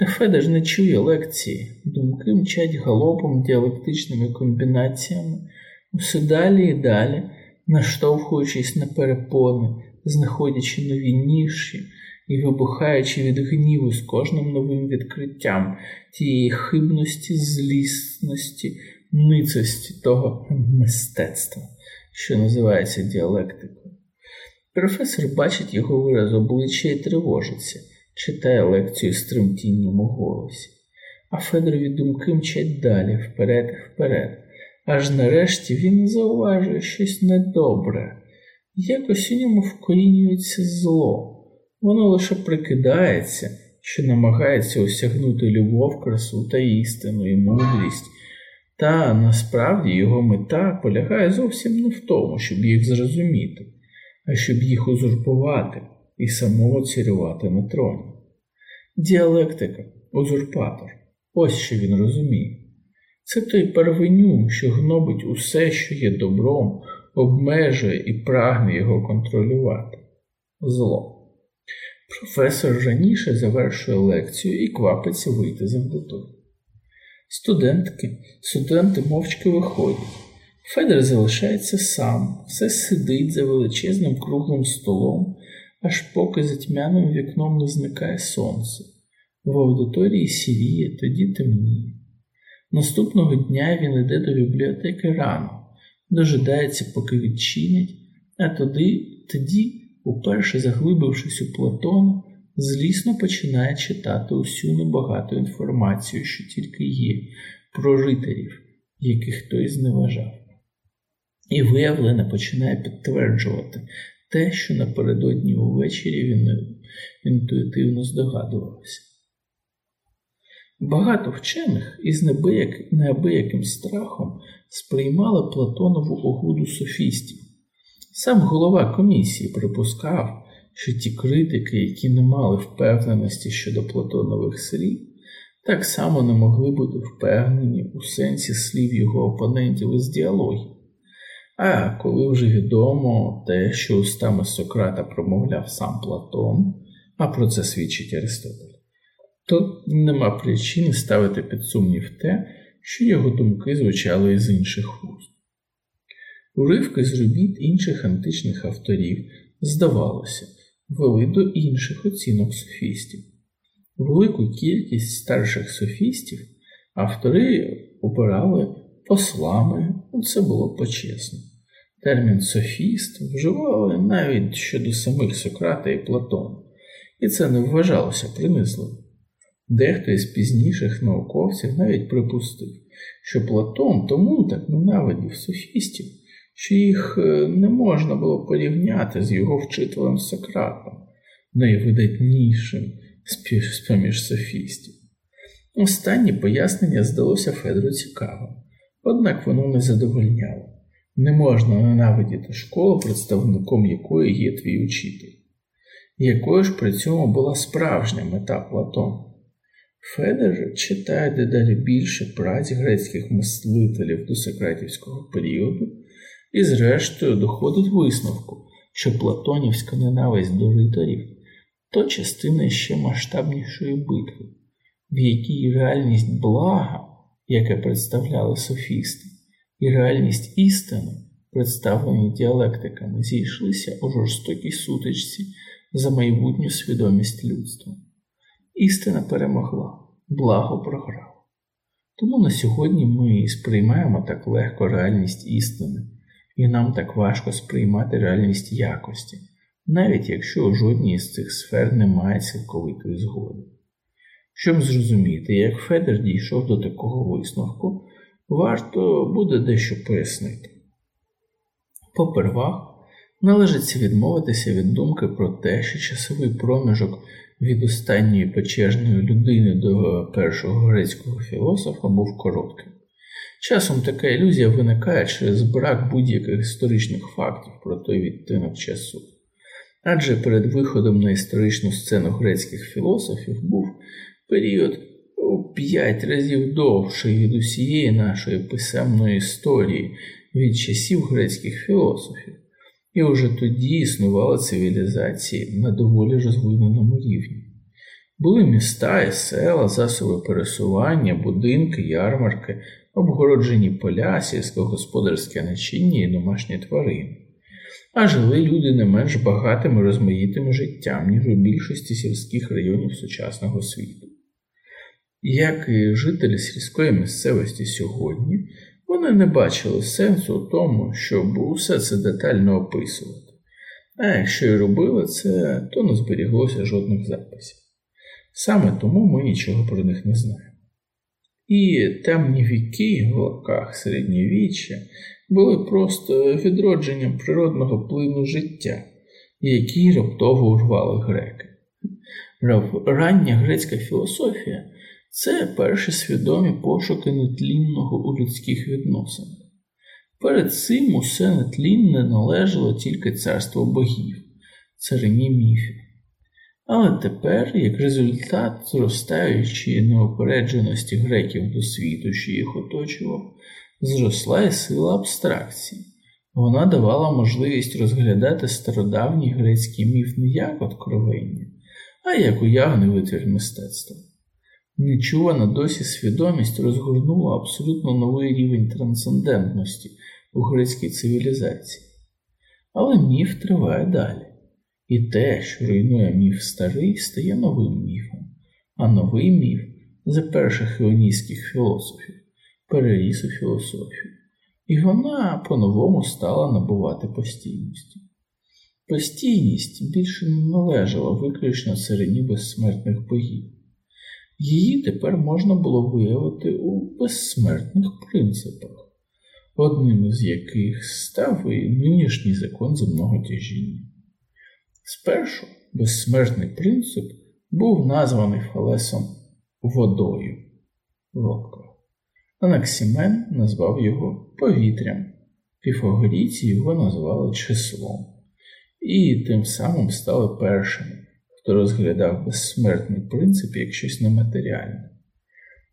Speaker 1: Та Федер не чує лекції, думки мчать галопом діалектичними комбінаціями, усе далі і далі, наштовхуючись на перепони, знаходячи нові ніші і вибухаючи від гніву з кожним новим відкриттям тієї хибності, злісності, ницості того мистецтва, що називається діалектикою. Професор бачить його вираз обличчя і тривожиться читає лекцію з тремтінням у голосі, а Федорові думки мчать далі, вперед і вперед. Аж нарешті він зауважує щось недобре, якось у ньому вкорінюється зло. Воно лише прикидається, що намагається осягнути любов, красу та істину і мудрість, та насправді його мета полягає зовсім не в тому, щоб їх зрозуміти, а щоб їх узурпувати і самого царювати на троні. Діалектика, узурпатор, ось що він розуміє. Це той первеню, що гнобить усе, що є добром, обмежує і прагне його контролювати. Зло. Професор раніше завершує лекцію і квапиться вийти з аудиторії. Студентки, студенти мовчки виходять. Федор залишається сам, все сидить за величезним круглим столом аж поки за тьмяним вікном не зникає сонце. В аудиторії сіріє, тоді темніє. Наступного дня він іде до бібліотеки рано, дожидається, поки відчинять, а тоді, тоді, уперше заглибившись у Платона, злісно починає читати усю небагату інформацію, що тільки є, про ритарів, яких той зневажав. І виявлене починає підтверджувати те, що напередодні увечері він інтуїтивно здогадувався. Багато вчених із неабияким страхом сприймали Платонову огуду софістів. Сам голова комісії припускав, що ті критики, які не мали впевненості щодо Платонових слів, так само не могли бути впевнені у сенсі слів його опонентів із діалогів. А коли вже відомо те, що устами Сократа промовляв сам Платон, а про це свідчить Аристотель, то нема причини ставити під сумнів те, що його думки звучали із інших вуст. Уривки з робіт інших античних авторів, здавалося, вели до інших оцінок софістів. Велику кількість старших софістів автори обирали послами, це було почесно. Термін софіст вживали навіть щодо самих Сократа і Платона, і це не вважалося принизливим. Дехто із пізніших науковців навіть припустив, що Платон тому так ненавидів софістів, що їх е, не можна було порівняти з його вчителем Сократом, найвидатнішим з поміж софістів. Останнє пояснення здалося Федору цікавим, однак воно не задовольняло. Не можна ненавидіти школу, представником якої є твій учитель, якою ж при цьому була справжня мета Платона. Федер читає дедалі більше праць грецьких мислителів до сократівського періоду і, зрештою, доходить висновку, що Платонівська ненависть до ритарів то частина ще масштабнішої битви, в якій реальність блага, яке представляли софісти, і реальність істини, представлені діалектиками, зійшлися у жорстокій сутичці за майбутню свідомість людства. істина перемогла, благо програв. Тому на сьогодні ми сприймаємо так легко реальність істини, і нам так важко сприймати реальність якості, навіть якщо у жодній з цих сфер немає цілковитої згоди. Щоб зрозуміти, як Федер дійшов до такого висновку, варто буде дещо пояснити. Попервах, належиться відмовитися від думки про те, що часовий проміжок від останньої печежної людини до першого грецького філософа був коротким. Часом така ілюзія виникає через брак будь-яких історичних фактів про той відтинок часу. Адже перед виходом на історичну сцену грецьких філософів був період у п'ять разів довший від усієї нашої писемної історії від часів грецьких філософів, і вже тоді існували цивілізації на доволі розвиненому рівні. Були міста і села, засоби пересування, будинки, ярмарки, обгороджені поля, сільськогосподарське начиння і домашні тварини. А жили люди не менш багатим і розмаїтим життям, ніж у більшості сільських районів сучасного світу. Як і жителі сільської місцевості сьогодні, вони не бачили сенсу у тому, щоб усе це детально описувати. А якщо й робили це, то не зберіглося жодних записів. Саме тому ми нічого про них не знаємо. І темні віки в лапках середньовіччя були просто відродженням природного плину життя, які раптово урвали греки. Рання грецька філософія це перші свідомі пошуки нетлінного у людських відносинах. Перед цим усе нетлінне належало тільки царство богів, царині міфів. Але тепер, як результат зростаючої неопередженості греків до світу, що їх оточував, зросла і сила абстракції. Вона давала можливість розглядати стародавній грецький міф не як откровення, а як уявний витвір мистецтва. Нечувана досі свідомість розгорнула абсолютно новий рівень трансцендентності у грецькій цивілізації. Але міф триває далі. І те, що руйнує міф старий, стає новим міфом, а новий міф за перших іонійських філософів переріс у філософію, і вона по-новому стала набувати постійності. Постійність більше не належала виключно середні безсмертних богів. Її тепер можна було виявити у безсмертних принципах, одним із яких став і нинішній закон земного тяжіння. Спершу безсмертний принцип був названий Фалесом водою. Лодка. Анаксімен назвав його повітрям, піфагорійці його назвали числом, і тим самим стали першими хто розглядав безсмертний принцип як щось нематеріальне.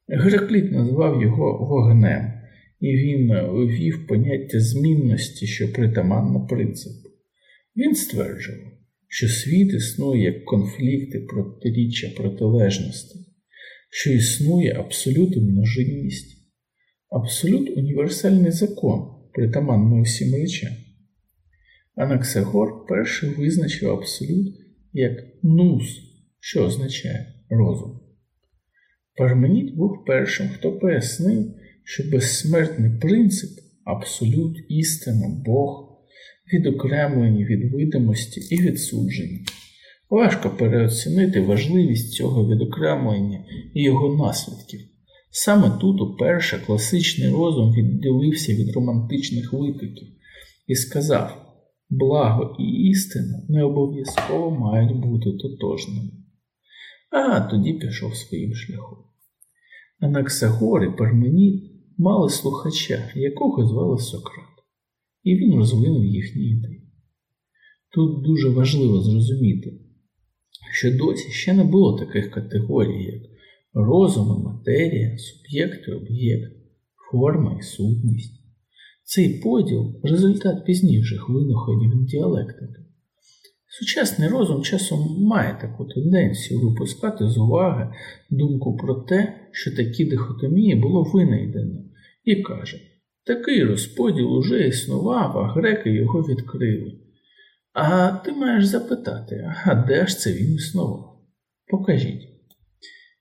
Speaker 1: Геракліт назвав його вогнем, і він увів поняття змінності, що притаманна принципу. Він стверджував, що світ існує як конфлікти протиріччя протилежностей, що існує абсолют і множинність, абсолют універсальний закон, притаманний усім речам. Анаксагор перший визначив абсолют як нус, що означає розум. Парменіт був першим, хто пояснив, що безсмертний принцип, абсолют, істина, Бог, відокремлені від видимості і відсуджені. Важко переоцінити важливість цього відокремлення і його наслідків. Саме тут уперше класичний розум відділився від романтичних викликів і сказав благо і істина не обов'язково мають бути тотожними. А тоді пішов своїм шляхом. Анаксагор і Парменід мали слухача, якого звали Сократ, і він розвинув їхні ідеї. Тут дуже важливо зрозуміти, що досі ще не було таких категорій, як розум і матерія, суб'єкт і об'єкт, форма і сутність. Цей поділ результат пізніших винаходів діалектики. Сучасний розум часом має таку тенденцію випускати з уваги думку про те, що такі дихотомії було винайдено, і каже, такий розподіл уже існував, а греки його відкрили. А ти маєш запитати, а де ж це він існував? Покажіть.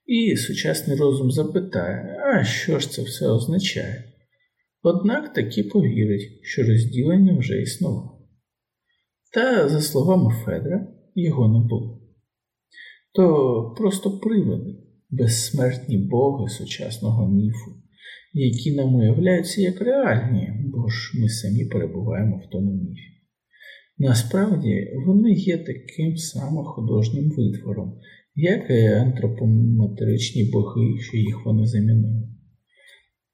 Speaker 1: і сучасний розум запитає, а що ж це все означає? Однак таки повірить, що розділення вже існувало. Та, за словами Федра, його не було. То просто приводи, безсмертні боги сучасного міфу, які нам уявляються як реальні, бо ж ми самі перебуваємо в тому міфі. Насправді вони є таким самим художнім витвором, як і антропометричні боги, що їх вони замінили.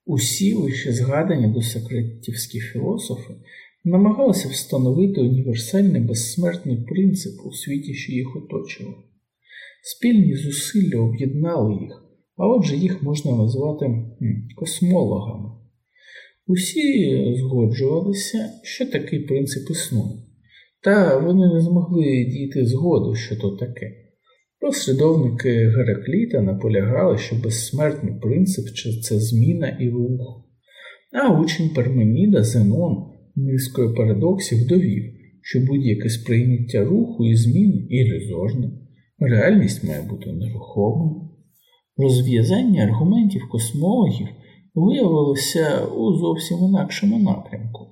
Speaker 1: Усі лише згадані до сократівські філософи намагалися встановити універсальний безсмертний принцип у світі, що їх оточував. Спільні зусилля об'єднали їх, а отже їх можна назвати космологами. Усі згоджувалися, що такий принцип існує, та вони не змогли дійти згоду, що то таке. Послідовники Геракліта наполягали, що безсмертний принцип це зміна і рух, а учень Перменіда Зенон низкою парадоксів довів, що будь-яке сприйняття руху і змін ілюзорне, реальність має бути нерухомою. Розв'язання аргументів космологів виявилося у зовсім інакшому напрямку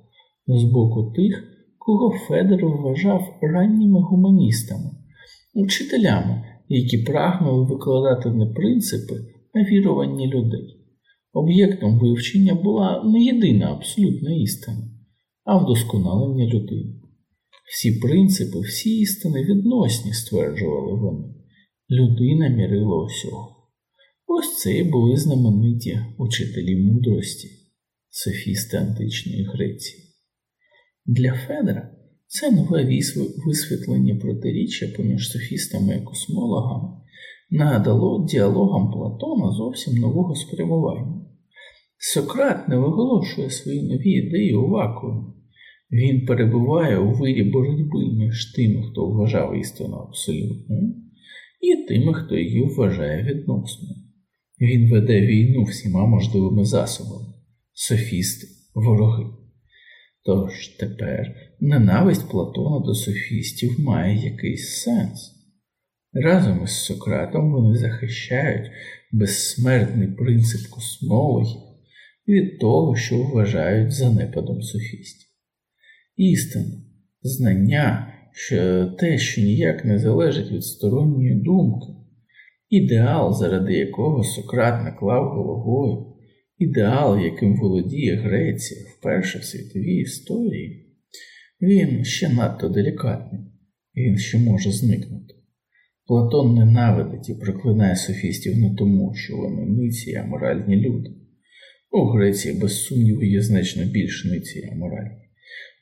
Speaker 1: з боку тих, кого Федор вважав ранніми гуманістами, учителями які прагнули викладати не принципи, а вірування людей. Об'єктом вивчення була не єдина абсолютна істина, а вдосконалення людини. Всі принципи, всі істини відносні, стверджували вони. Людина мірила усього. Ось це і були знамениті учителі мудрості, софісти античної Греції. Для Федора це нове висвітлення протиріччя поміж софістами і космологами нагадало діалогам Платона зовсім нового спрямування. Сократ не виголошує свої нові ідеї у вакуумі. Він перебуває у вирі боротьби між тими, хто вважав істину абсолютною, і тими, хто її вважає відносною. Він веде війну всіма можливими засобами софісти, вороги. Тож тепер ненависть Платона до софістів має якийсь сенс. Разом із Сократом вони захищають безсмертний принцип космології від того, що вважають занепадом софістів. Істина, знання, що те, що ніяк не залежить від сторонньої думки, ідеал, заради якого Сократ наклав головою ідеал, яким володіє Греція вперше в світовій історії, він ще надто делікатний, він ще може зникнути. Платон ненавидить і проклинає софістів не тому, що вони ниці, а моральні люди. У Греції, без сумніву, є значно більш ниці, а моральні.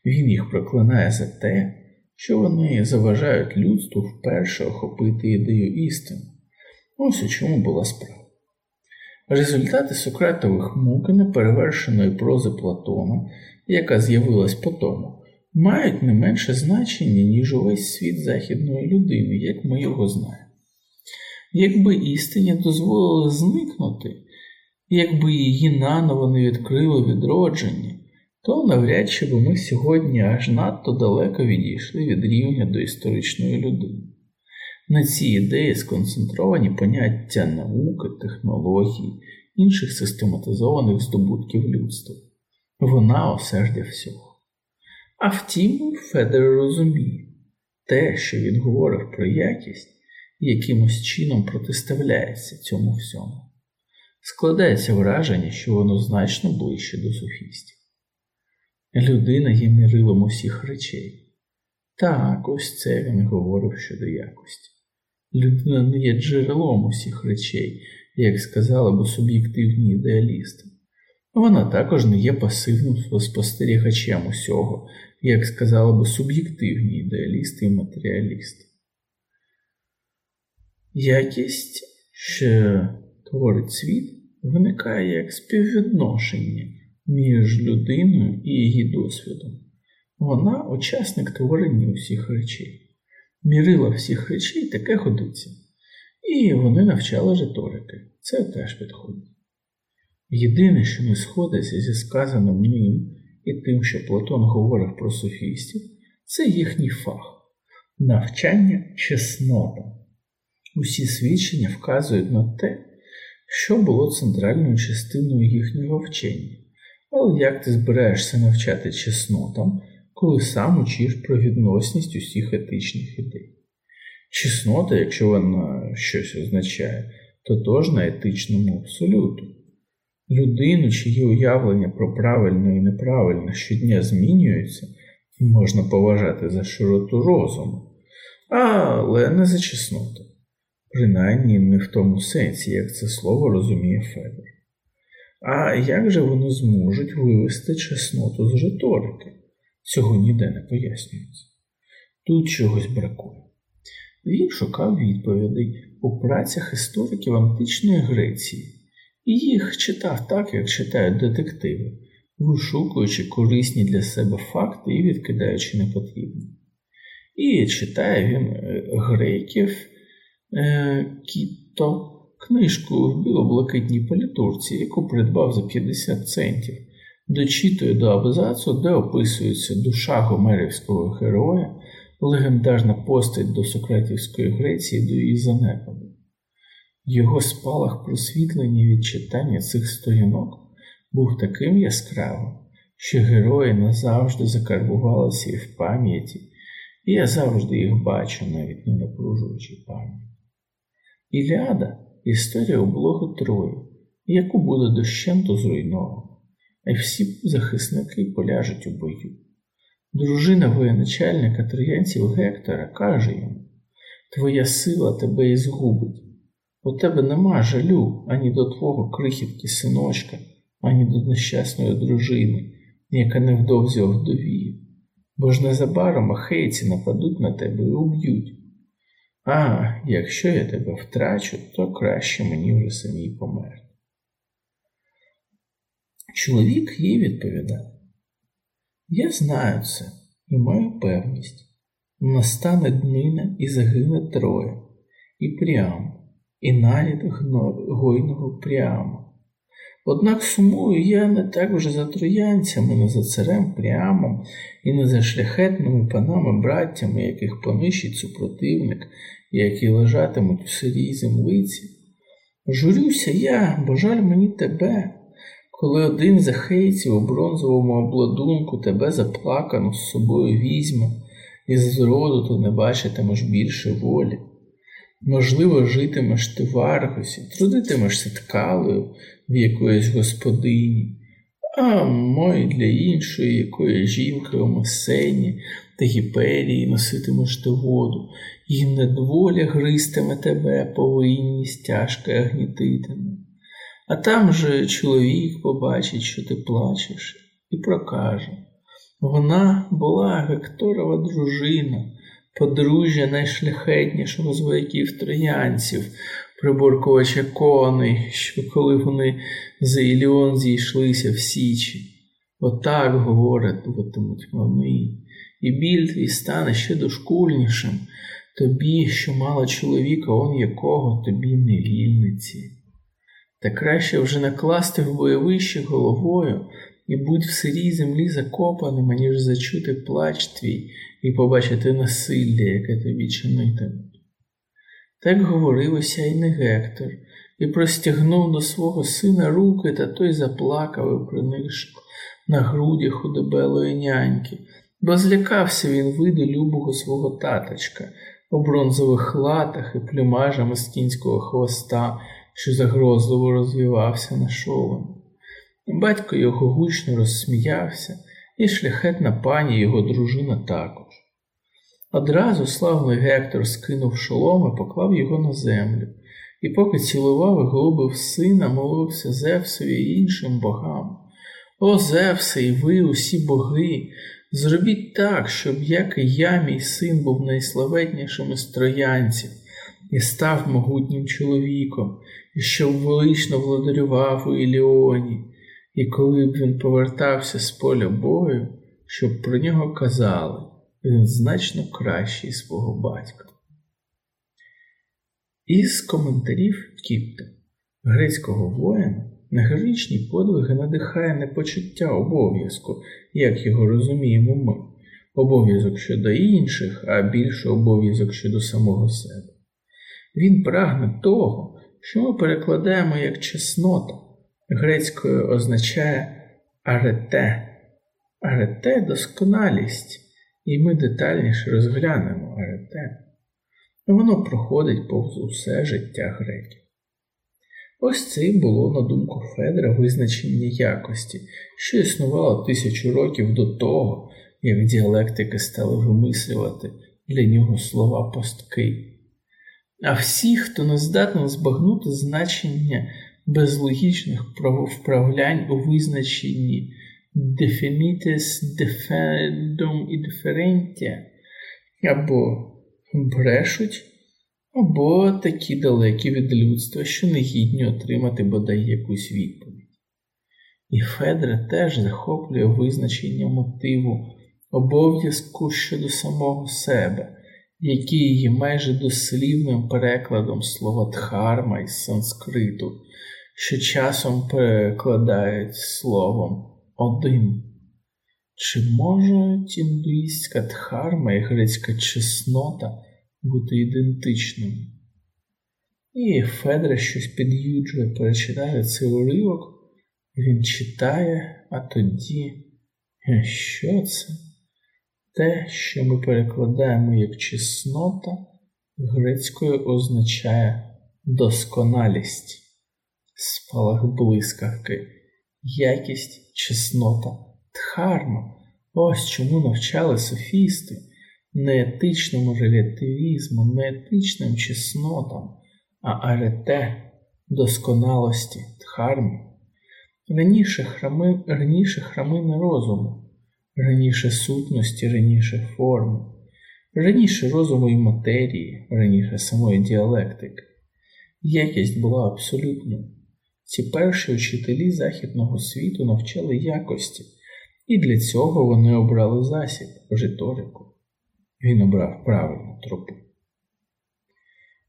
Speaker 1: Він їх проклинає за те, що вони заважають людству вперше охопити ідею істини. Ось у чому була справа. Результати Сократових мук і неперевершеної прози Платона, яка з'явилась по тому, мають не менше значення, ніж увесь світ західної людини, як ми його знаємо. Якби істині дозволили зникнути, якби її наново не відкрило відродження, то навряд чи би ми сьогодні аж надто далеко відійшли від рівня до історичної людини. На ці ідеї сконцентровані поняття науки, технології, інших систематизованих здобутків людства. Вона осердя всього. А втім, Федер розуміє, те, що він говорив про якість, якимось чином протиставляється цьому всьому. Складається враження, що воно значно ближче до софістів. Людина є мірилом усіх речей. Так, ось це він говорив щодо якості. Людина не є джерелом усіх речей, як сказали б суб'єктивні ідеалісти. Вона також не є пасивним спостерігачем усього, як сказали б суб'єктивні ідеалісти і матеріалісти. Якість, що творить світ, виникає як співвідношення між людиною і її досвідом. Вона учасник творення усіх речей мірила всіх речей таке годиться. І вони навчали риторики. Це теж підходить. Єдине, що не сходиться зі сказаним ним і тим, що Платон говорив про софістів, це їхній фах, навчання чеснота. Усі свідчення вказують на те, що було центральною частиною їхнього вчення. Але як ти збираєшся навчати чеснотам, коли сам учиш про відносність усіх етичних ідей? Чеснота, якщо вона щось означає, тотожна етичному абсолюту. Людину, чиї уявлення про правильне і неправильне щодня змінюються, можна поважати за широту розуму, але не за чесноту. Принаймні не в тому сенсі, як це слово розуміє Федор. А як же вони зможуть вивести чесноту з риторики? Цього ніде не пояснюється. Тут чогось бракує. Він шукав відповідей у працях істориків античної Греції їх читав так, як читають детективи, вишукуючи корисні для себе факти і відкидаючи непотрібні. І читає він е, греків е, Кітто книжку в білоблакитній політурці, яку придбав за 50 центів, дочитує до абзацу, де описується душа гомерівського героя, легендарна постать до Сократівської Греції до її занепаду. Його спалах просвітлення від читання цих сторінок був таким яскравим, що герої назавжди закарбувалися і в пам'яті, і я завжди їх бачу, навіть не напружуючи пам'ять. Іліада історія облоги Трою, яку буде дощенту зруйновано, а всі захисники поляжуть у бою. Дружина воєначальника троянців Гектора каже йому Твоя сила тебе і згубить. У тебе нема жалю ані до твого крихітки синочка, ані до нещасної дружини, яка невдовзі овдовіє, бо ж незабаром ахейці нападуть на тебе і уб'ють. А якщо я тебе втрачу, то краще мені вже самій померти. Чоловік їй відповідав: Я знаю це і маю певність. Настане днина і загине троє, і прямо і наліт гойного прямо. Однак сумую я не так вже за троянцями, не за царем прямом і не за шляхетними панами браттями, яких понищить супротивник, які лежатимуть у сирій землиці. Журюся я, бо жаль мені тебе, коли один з ахейців у бронзовому обладунку тебе заплакану з собою візьме, і зроду ти не бачитимеш більше волі. Можливо, житимеш ти в Аргосі, трудитимешся ткалою в якоїсь господині, а мой для іншої якої жінки у Месені та гіперії носитимеш ти воду, і недволя гристиме тебе, повинність тяжко гнітитиме. А там же чоловік побачить, що ти плачеш, і прокаже. Вона була Гекторова дружина подружжя найшляхетнішого з вояків троянців, приборкувача коней, що коли вони за Іліон зійшлися в Січі. Отак говоритимуть вони, і біль твій стане ще дошкульнішим, тобі, що мала чоловіка, он якого тобі не вільниці. Та краще вже накласти в бойовище головою і будь в сирій землі закопаним, аніж зачути плач твій і побачити насилля, яке тобі чинитимуть. Так говорилося й не Гектор, і простягнув до свого сина руки, та той заплакав і принишк на грудях у дебелої няньки, бо злякався він виду любого свого таточка у бронзових латах і плюмажами з кінського хвоста, що загрозливо розвівався на шоломі. Батько його гучно розсміявся, і шляхетна пані його дружина також. Одразу славний Гектор скинув шолом і поклав його на землю, і поки цілував і глубив сина, молився Зевсові і іншим богам. О Зевсе, і ви, усі боги, зробіть так, щоб як і я, мій син, був найславетнішим із троянців, і став могутнім чоловіком, і щоб велично владарював у Іліоні, і коли б він повертався з поля бою, щоб про нього казали він значно кращий свого батька. Із коментарів Кітта, грецького воїна, на героїчні подвиги надихає не почуття обов'язку, як його розуміємо ми, обов'язок щодо інших, а більше обов'язок щодо самого себе. Він прагне того, що ми перекладаємо як чеснота, грецькою означає арете, арете досконалість, і ми детальніше розглянемо арете. Воно проходить повз усе життя греків. Ось це і було, на думку Федора, визначення якості, що існувало тисячу років до того, як діалектики стали вимислювати для нього слова постки. А всі, хто не здатний збагнути значення безлогічних вправлянь у визначенні definitis defendum і differentia, або брешуть, або такі далекі від людства, що не гідні отримати бодай якусь відповідь. І Федра теж захоплює визначення мотиву обов'язку щодо самого себе, який є майже дослівним перекладом слова дхарма із санскриту, що часом перекладають словом один. Чи може індуїстська дхарма і грецька чеснота бути ідентичними? І Федра щось під'юджує, перечитає цей уривок, він читає, а тоді, що це? Те, що ми перекладаємо як чеснота, грецькою означає досконалість, спалах блискавки, якість, чеснота, дхарма. Ось чому навчали софісти неетичному релятивізму, неетичним чеснотам, а арете досконалості дхармі. Раніше храми, раніше храми не розуму раніше сутності, раніше форми, раніше розуму і матерії, раніше самої діалектики. Якість була абсолютною. Ці перші учителі Західного світу навчали якості, і для цього вони обрали засіб, риторику. Він обрав правильну тропу.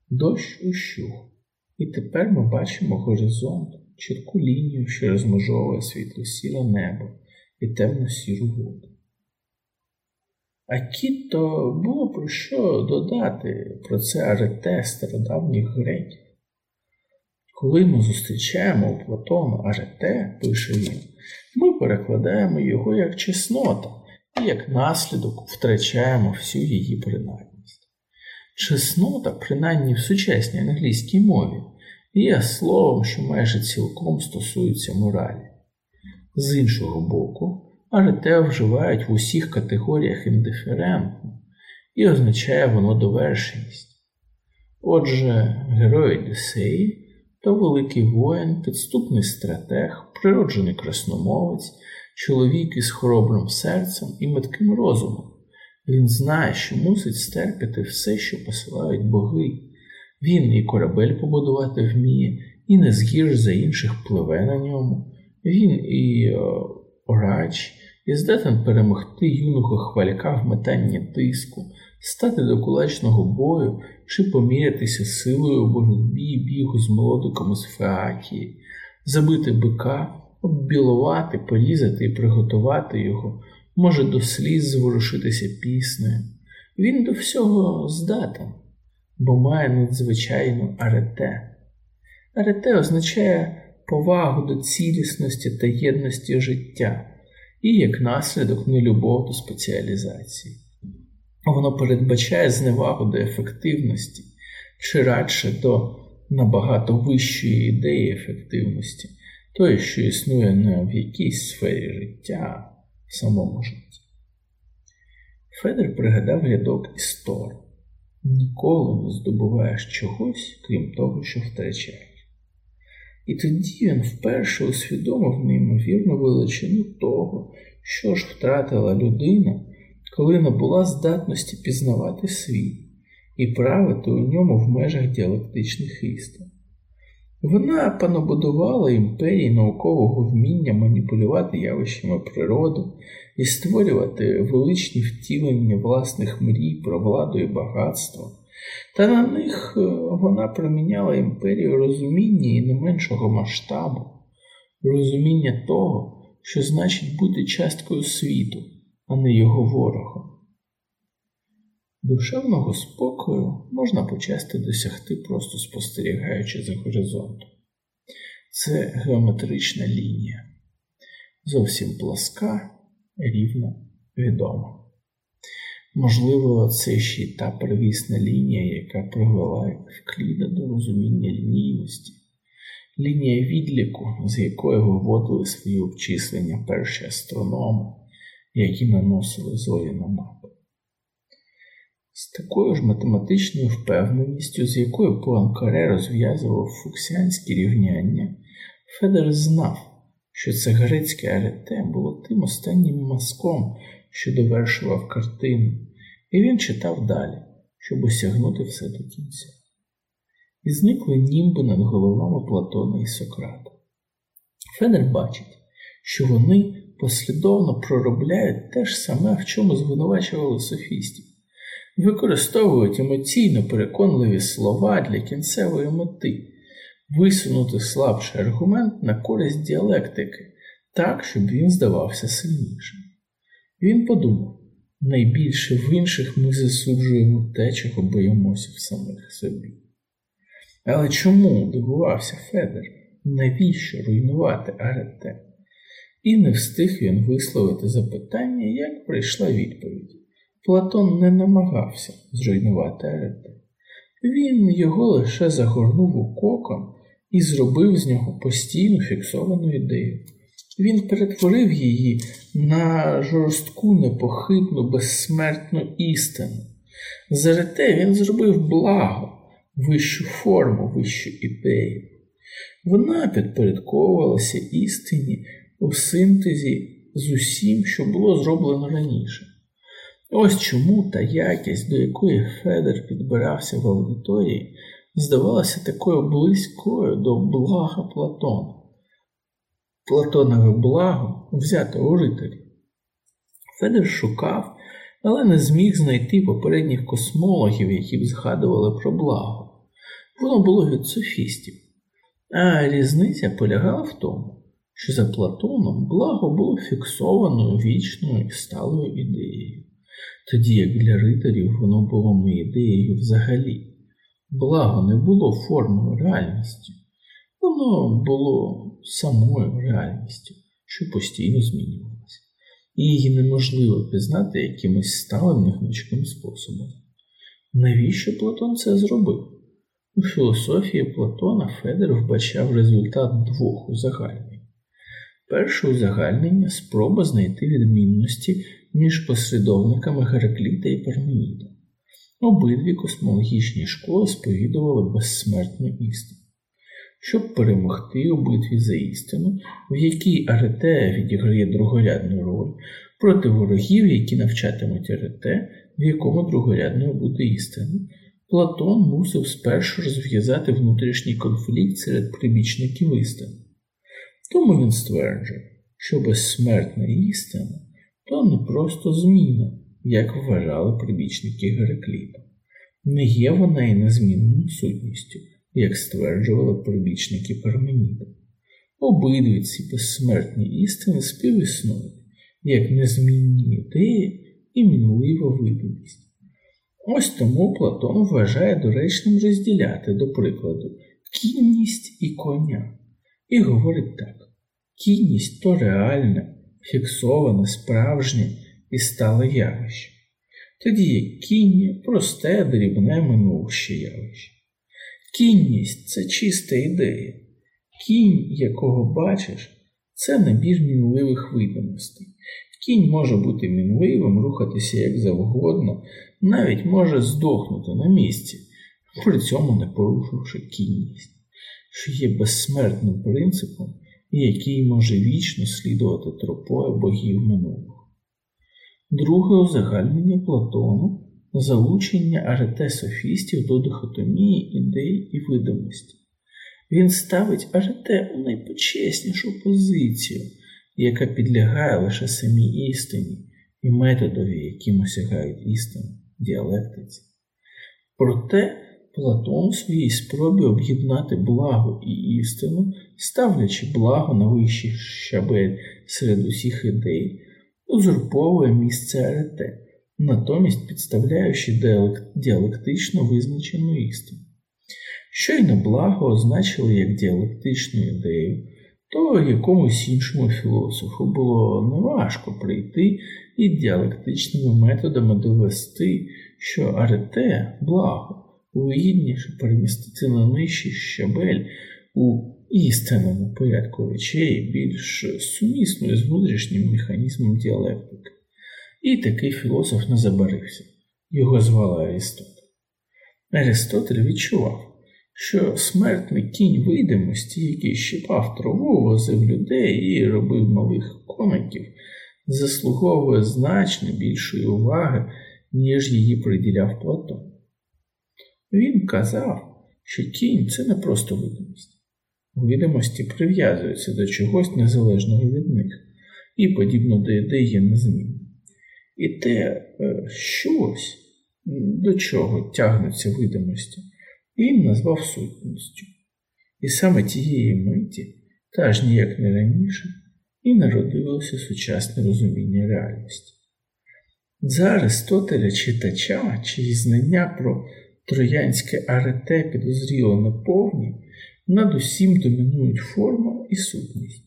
Speaker 1: Дощ ущух, і тепер ми бачимо горизонт, чітку лінію, що розмежовує світло сіре небо і темно-сіру воду. А кіто було про що додати про це арете стародавніх греків. Коли ми зустрічаємо у Платона арете, пише він, ми перекладаємо його як чеснота і як наслідок втрачаємо всю її принадність. Чеснота, принаймні в сучасній англійській мові, є словом, що майже цілком стосується моралі. З іншого боку, арете вживають в усіх категоріях індиферентно і означає воно довершеність. Отже, герой Одіссеї то великий воїн, підступний стратег, природжений красномовець, чоловік із хоробрим серцем і метким розумом. Він знає, що мусить стерпіти все, що посилають боги. Він і корабель побудувати вміє, і не згірш за інших пливе на ньому. Він і орач, і здатен перемогти юного хвалька в метанні тиску, стати до кулачного бою чи помірятися силою у боротьбі і бігу з молодиком з Феакії, забити бика, оббілувати, порізати і приготувати його, може до сліз зворушитися піснею. Він до всього здатен, бо має надзвичайну арете. Арете означає повагу до цілісності та єдності життя і, як наслідок, нелюбов до спеціалізації. Воно передбачає зневагу до ефективності, чи радше до набагато вищої ідеї ефективності, тої, що існує не в якійсь сфері життя, в самому житті. Федор пригадав рядок істор. Ніколи не здобуваєш чогось, крім того, що втрачаєш. І тоді він вперше усвідомив неймовірну величину того, що ж втратила людина, коли не була здатності пізнавати світ і правити у ньому в межах діалектичних істин. Вона понабудувала імперії наукового вміння маніпулювати явищами природи і створювати величні втілення власних мрій про владу і багатство. Та на них е, вона проміняла імперію розуміння і не меншого масштабу, розуміння того, що значить бути часткою світу, а не його ворогом. Душевного спокою можна почасти досягти, просто спостерігаючи за горизонтом. Це геометрична лінія, зовсім пласка, рівна, відома. Можливо, це ще й та первісна лінія, яка привела в Кліда до розуміння лінійності, лінія відліку, з якої виводили свої обчислення перші астрономи, які наносили зорі на мапи. З такою ж математичною впевненістю, з якою Пуанкаре розв'язував фуксіанські рівняння, Федер знав, що це грецьке арете було тим останнім мазком, що довершував картину, і він читав далі, щоб осягнути все до кінця. І зникли німби над головами Платона і Сократа. Федер бачить, що вони послідовно проробляють те ж саме, в чому звинувачували софістів, використовують емоційно переконливі слова для кінцевої мети, висунути слабший аргумент на користь діалектики, так, щоб він здавався сильнішим. Він подумав найбільше в інших ми засуджуємо те, чого боїмося в самих собі. Але чому дивувався Федер? Навіщо руйнувати арете? І не встиг він висловити запитання, як прийшла відповідь. Платон не намагався зруйнувати арете. Він його лише загорнув у кокон і зробив з нього постійну фіксовану ідею. Він перетворив її на жорстку, непохитну, безсмертну істину. Зарете він зробив благо, вищу форму, вищу ідею. Вона підпорядковувалася істині у синтезі з усім, що було зроблено раніше. Ось чому та якість, до якої Федер підбирався в аудиторії, здавалася такою близькою до блага Платона. Платонове благо взято у ритарі. Федер шукав, але не зміг знайти попередніх космологів, які б згадували про благо. Воно було від софістів. А різниця полягала в тому, що за Платоном благо було фіксованою вічною і сталою ідеєю, тоді як для ритарів воно було не ідеєю взагалі. Благо не було формою реальності, воно було самою реальністю, що постійно змінювалася, і її неможливо пізнати якимось сталим гнучким способом. Навіщо Платон це зробив? У філософії Платона Федер вбачав результат двох узагальнень. Перше узагальнення спроба знайти відмінності між послідовниками Геракліта і Парменіда. Обидві космологічні школи сповідували безсмертну істину щоб перемогти у битві за істину, в якій Арете відіграє другорядну роль проти ворогів, які навчатимуть Арете, в якому другорядною буде істина. Платон мусив спершу розв'язати внутрішній конфлікт серед прибічників істини. Тому він стверджує, що безсмертна істина то не просто зміна, як вважали прибічники Геракліта. Не є вона і незмінною сутністю, як стверджували прибічники Парменіда. Обидві ці безсмертні істини співіснують, як незмінні ідеї і мінлива видимість. Ось тому Платон вважає доречним розділяти, до прикладу, кінність і коня, і говорить так: кінність то реальне, фіксоване, справжнє і стале явище. Тоді як кіння просте, дрібне минувще явище. Кінність це чиста ідея. Кінь, якого бачиш, це набір мінливих видимостей. Кінь може бути мінливим, рухатися як завгодно, навіть може здохнути на місці, при цьому не порушивши кінність, що є безсмертним принципом і який може вічно слідувати тропою богів минулого. Друге узагальнення Платону залучення арете софістів до дихотомії ідей і видимості. Він ставить арете у найпочеснішу позицію, яка підлягає лише самій істині і методові, яким осягають істину діалектиці. Проте Платон у своїй спробі об'єднати благо і істину, ставлячи благо на вищий щабель серед усіх ідей, узурповує місце арете натомість підставляючи діалектично визначену істину. Щойно благо означили як діалектичну ідею, то якомусь іншому філософу було неважко прийти і діалектичними методами довести, що арете благо вигідніше перемістити на нижчий щабель у істинному порядку речей, більш сумісною з внутрішнім механізмом діалектики. І такий філософ не забарився. Його звали Аристотель. Аристотель відчував що смертний кінь видимості, який щипав траву, возив людей і робив малих комиків, заслуговує значно більшої уваги, ніж її приділяв Платон. Він казав, що кінь це не просто видимість. Видимості прив'язуються до чогось незалежного від них, і, подібно до ідей, є незмінним. І те е, щось, до чого тягнуться видимості, він назвав сутністю. І саме тієї миті, та ж ніяк не раніше, і народилося сучасне розуміння реальності. За Аристотеля читача, чиї знання про троянське арете підозріло неповні, над усім домінують форма і сутність.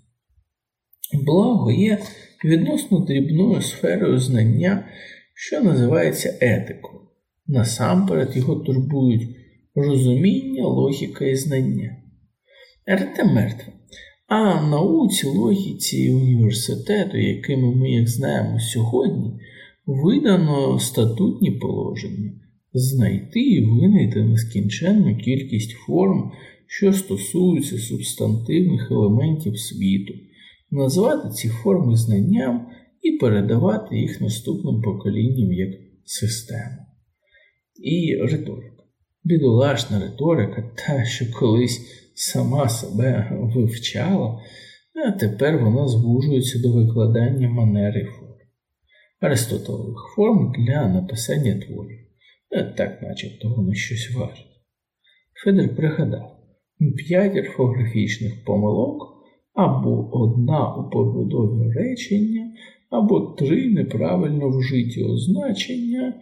Speaker 1: Благо є відносно дрібною сферою знання, що називається етикою. Насамперед його турбують розуміння, логіка і знання. Рте мертве. А науці, логіці і університету, якими ми їх знаємо сьогодні, видано статутні положення знайти і винайти нескінченну кількість форм, що стосуються субстантивних елементів світу, назвати ці форми знанням і передавати їх наступним поколінням як систему. І риторика бідолашна риторика, та, що колись сама себе вивчала, а тепер вона звужується до викладання манери форм. Аристотелевих форм для написання творів, так начебто вони щось важать. Федор пригадав п'ять орфографічних помилок або одна у побудові речення, або три неправильно вжиті означення,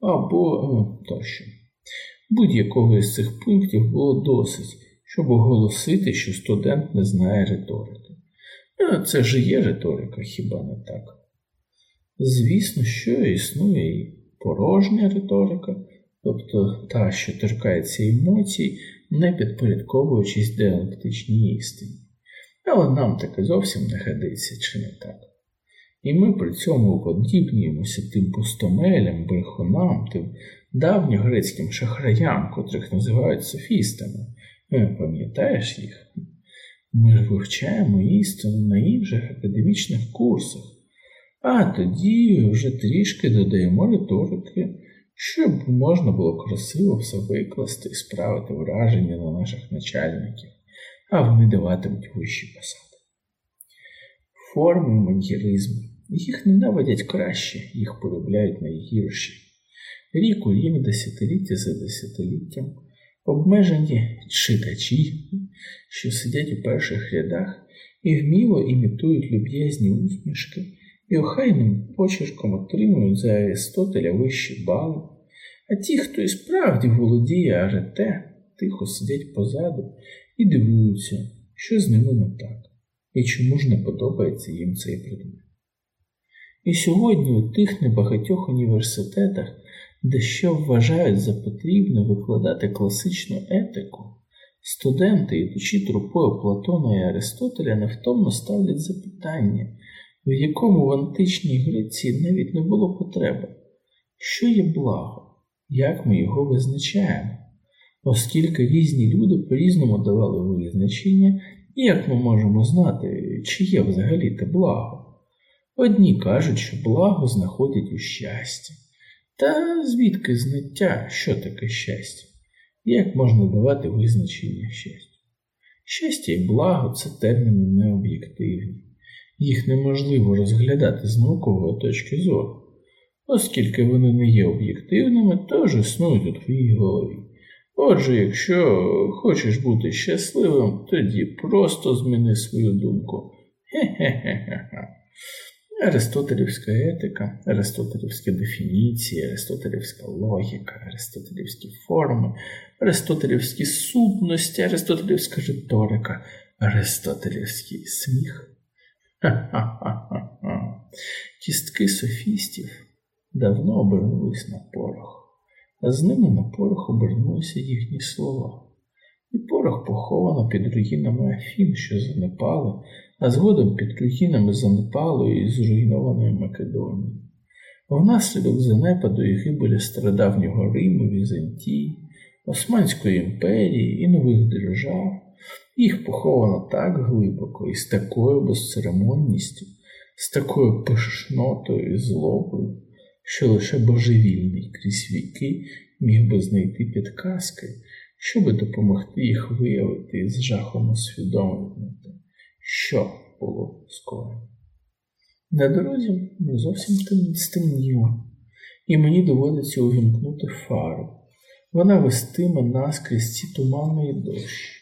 Speaker 1: або тощо. Будь-якого із цих пунктів було досить, щоб оголосити, що студент не знає риторики. А це ж є риторика, хіба не так? Звісно, що існує і порожня риторика, тобто та, що торкається емоцій, не підпорядковуючись діалектичній істині. Але нам таке зовсім не годиться, чи не так? І ми при цьому уподібнюємося тим пустомелям, брехунам, тим давньогрецьким шахраям, котрих називають софістами. Е, пам'ятаєш їх? Ми ж вивчаємо істину на інших академічних курсах, а тоді вже трішки додаємо риторики, щоб можна було красиво все викласти і справити враження на наших начальників, а вони даватимуть вищі посади. Форми маньєризму. Їх ненавидять краще, їх полюбляють найгірші рік у рік, десятиліття за десятиліттям, обмежені читачі, що сидять у перших рядах і вміло імітують люб'язні усмішки і охайним почерком отримують за Аристотеля вищі бали, а ті, хто і справді володіє арете, тихо сидять позаду і дивуються, що з ними не так, і чому ж не подобається їм цей предмет. І сьогодні у тих небагатьох університетах де що вважають за потрібне викладати класичну етику, студенти, ідучи трупою Платона і Аристотеля, невтомно ставлять запитання, в якому в античній Греції навіть не було потреби, що є благо, як ми його визначаємо, оскільки різні люди по-різному давали визначення, як ми можемо знати, чи є взагалі те благо. Одні кажуть, що благо знаходять у щасті. Та звідки знаття, що таке щастя? Як можна давати визначення щастя? Щастя і благо це терміни необ'єктивні, їх неможливо розглядати з наукової точки зору, оскільки вони не є об'єктивними, тож існують у твоїй голові. Отже, якщо хочеш бути щасливим, тоді просто зміни свою думку. Хе-хе-хе-хе. Аристотелівська етика, аристотелівські дефініції, аристотелівська логіка, аристотелівські форми, аристотелівські сутності, аристотелівська риторика, аристотелівський сміх. Ха-ха-ха-ха. Кістки софістів давно обернулись на порох, а з ними на порох обернулися їхні слова. І порох поховано під руїнами Афін, що занепали, а згодом під руїнами занепалої і зруйнованої Македонії. Внаслідок занепаду і гибелі стародавнього Риму, Візантії, Османської імперії і нових держав, їх поховано так глибоко і з такою безцеремонністю, з такою пишнотою і злобою, що лише божевільний крізь віки міг би знайти підказки, щоби допомогти їх виявити і з жахом усвідомити, що було скоро. На дорозі не зовсім стемніло, і мені доводиться увімкнути фару. Вона вестиме наскрізь ці тумани і дощ.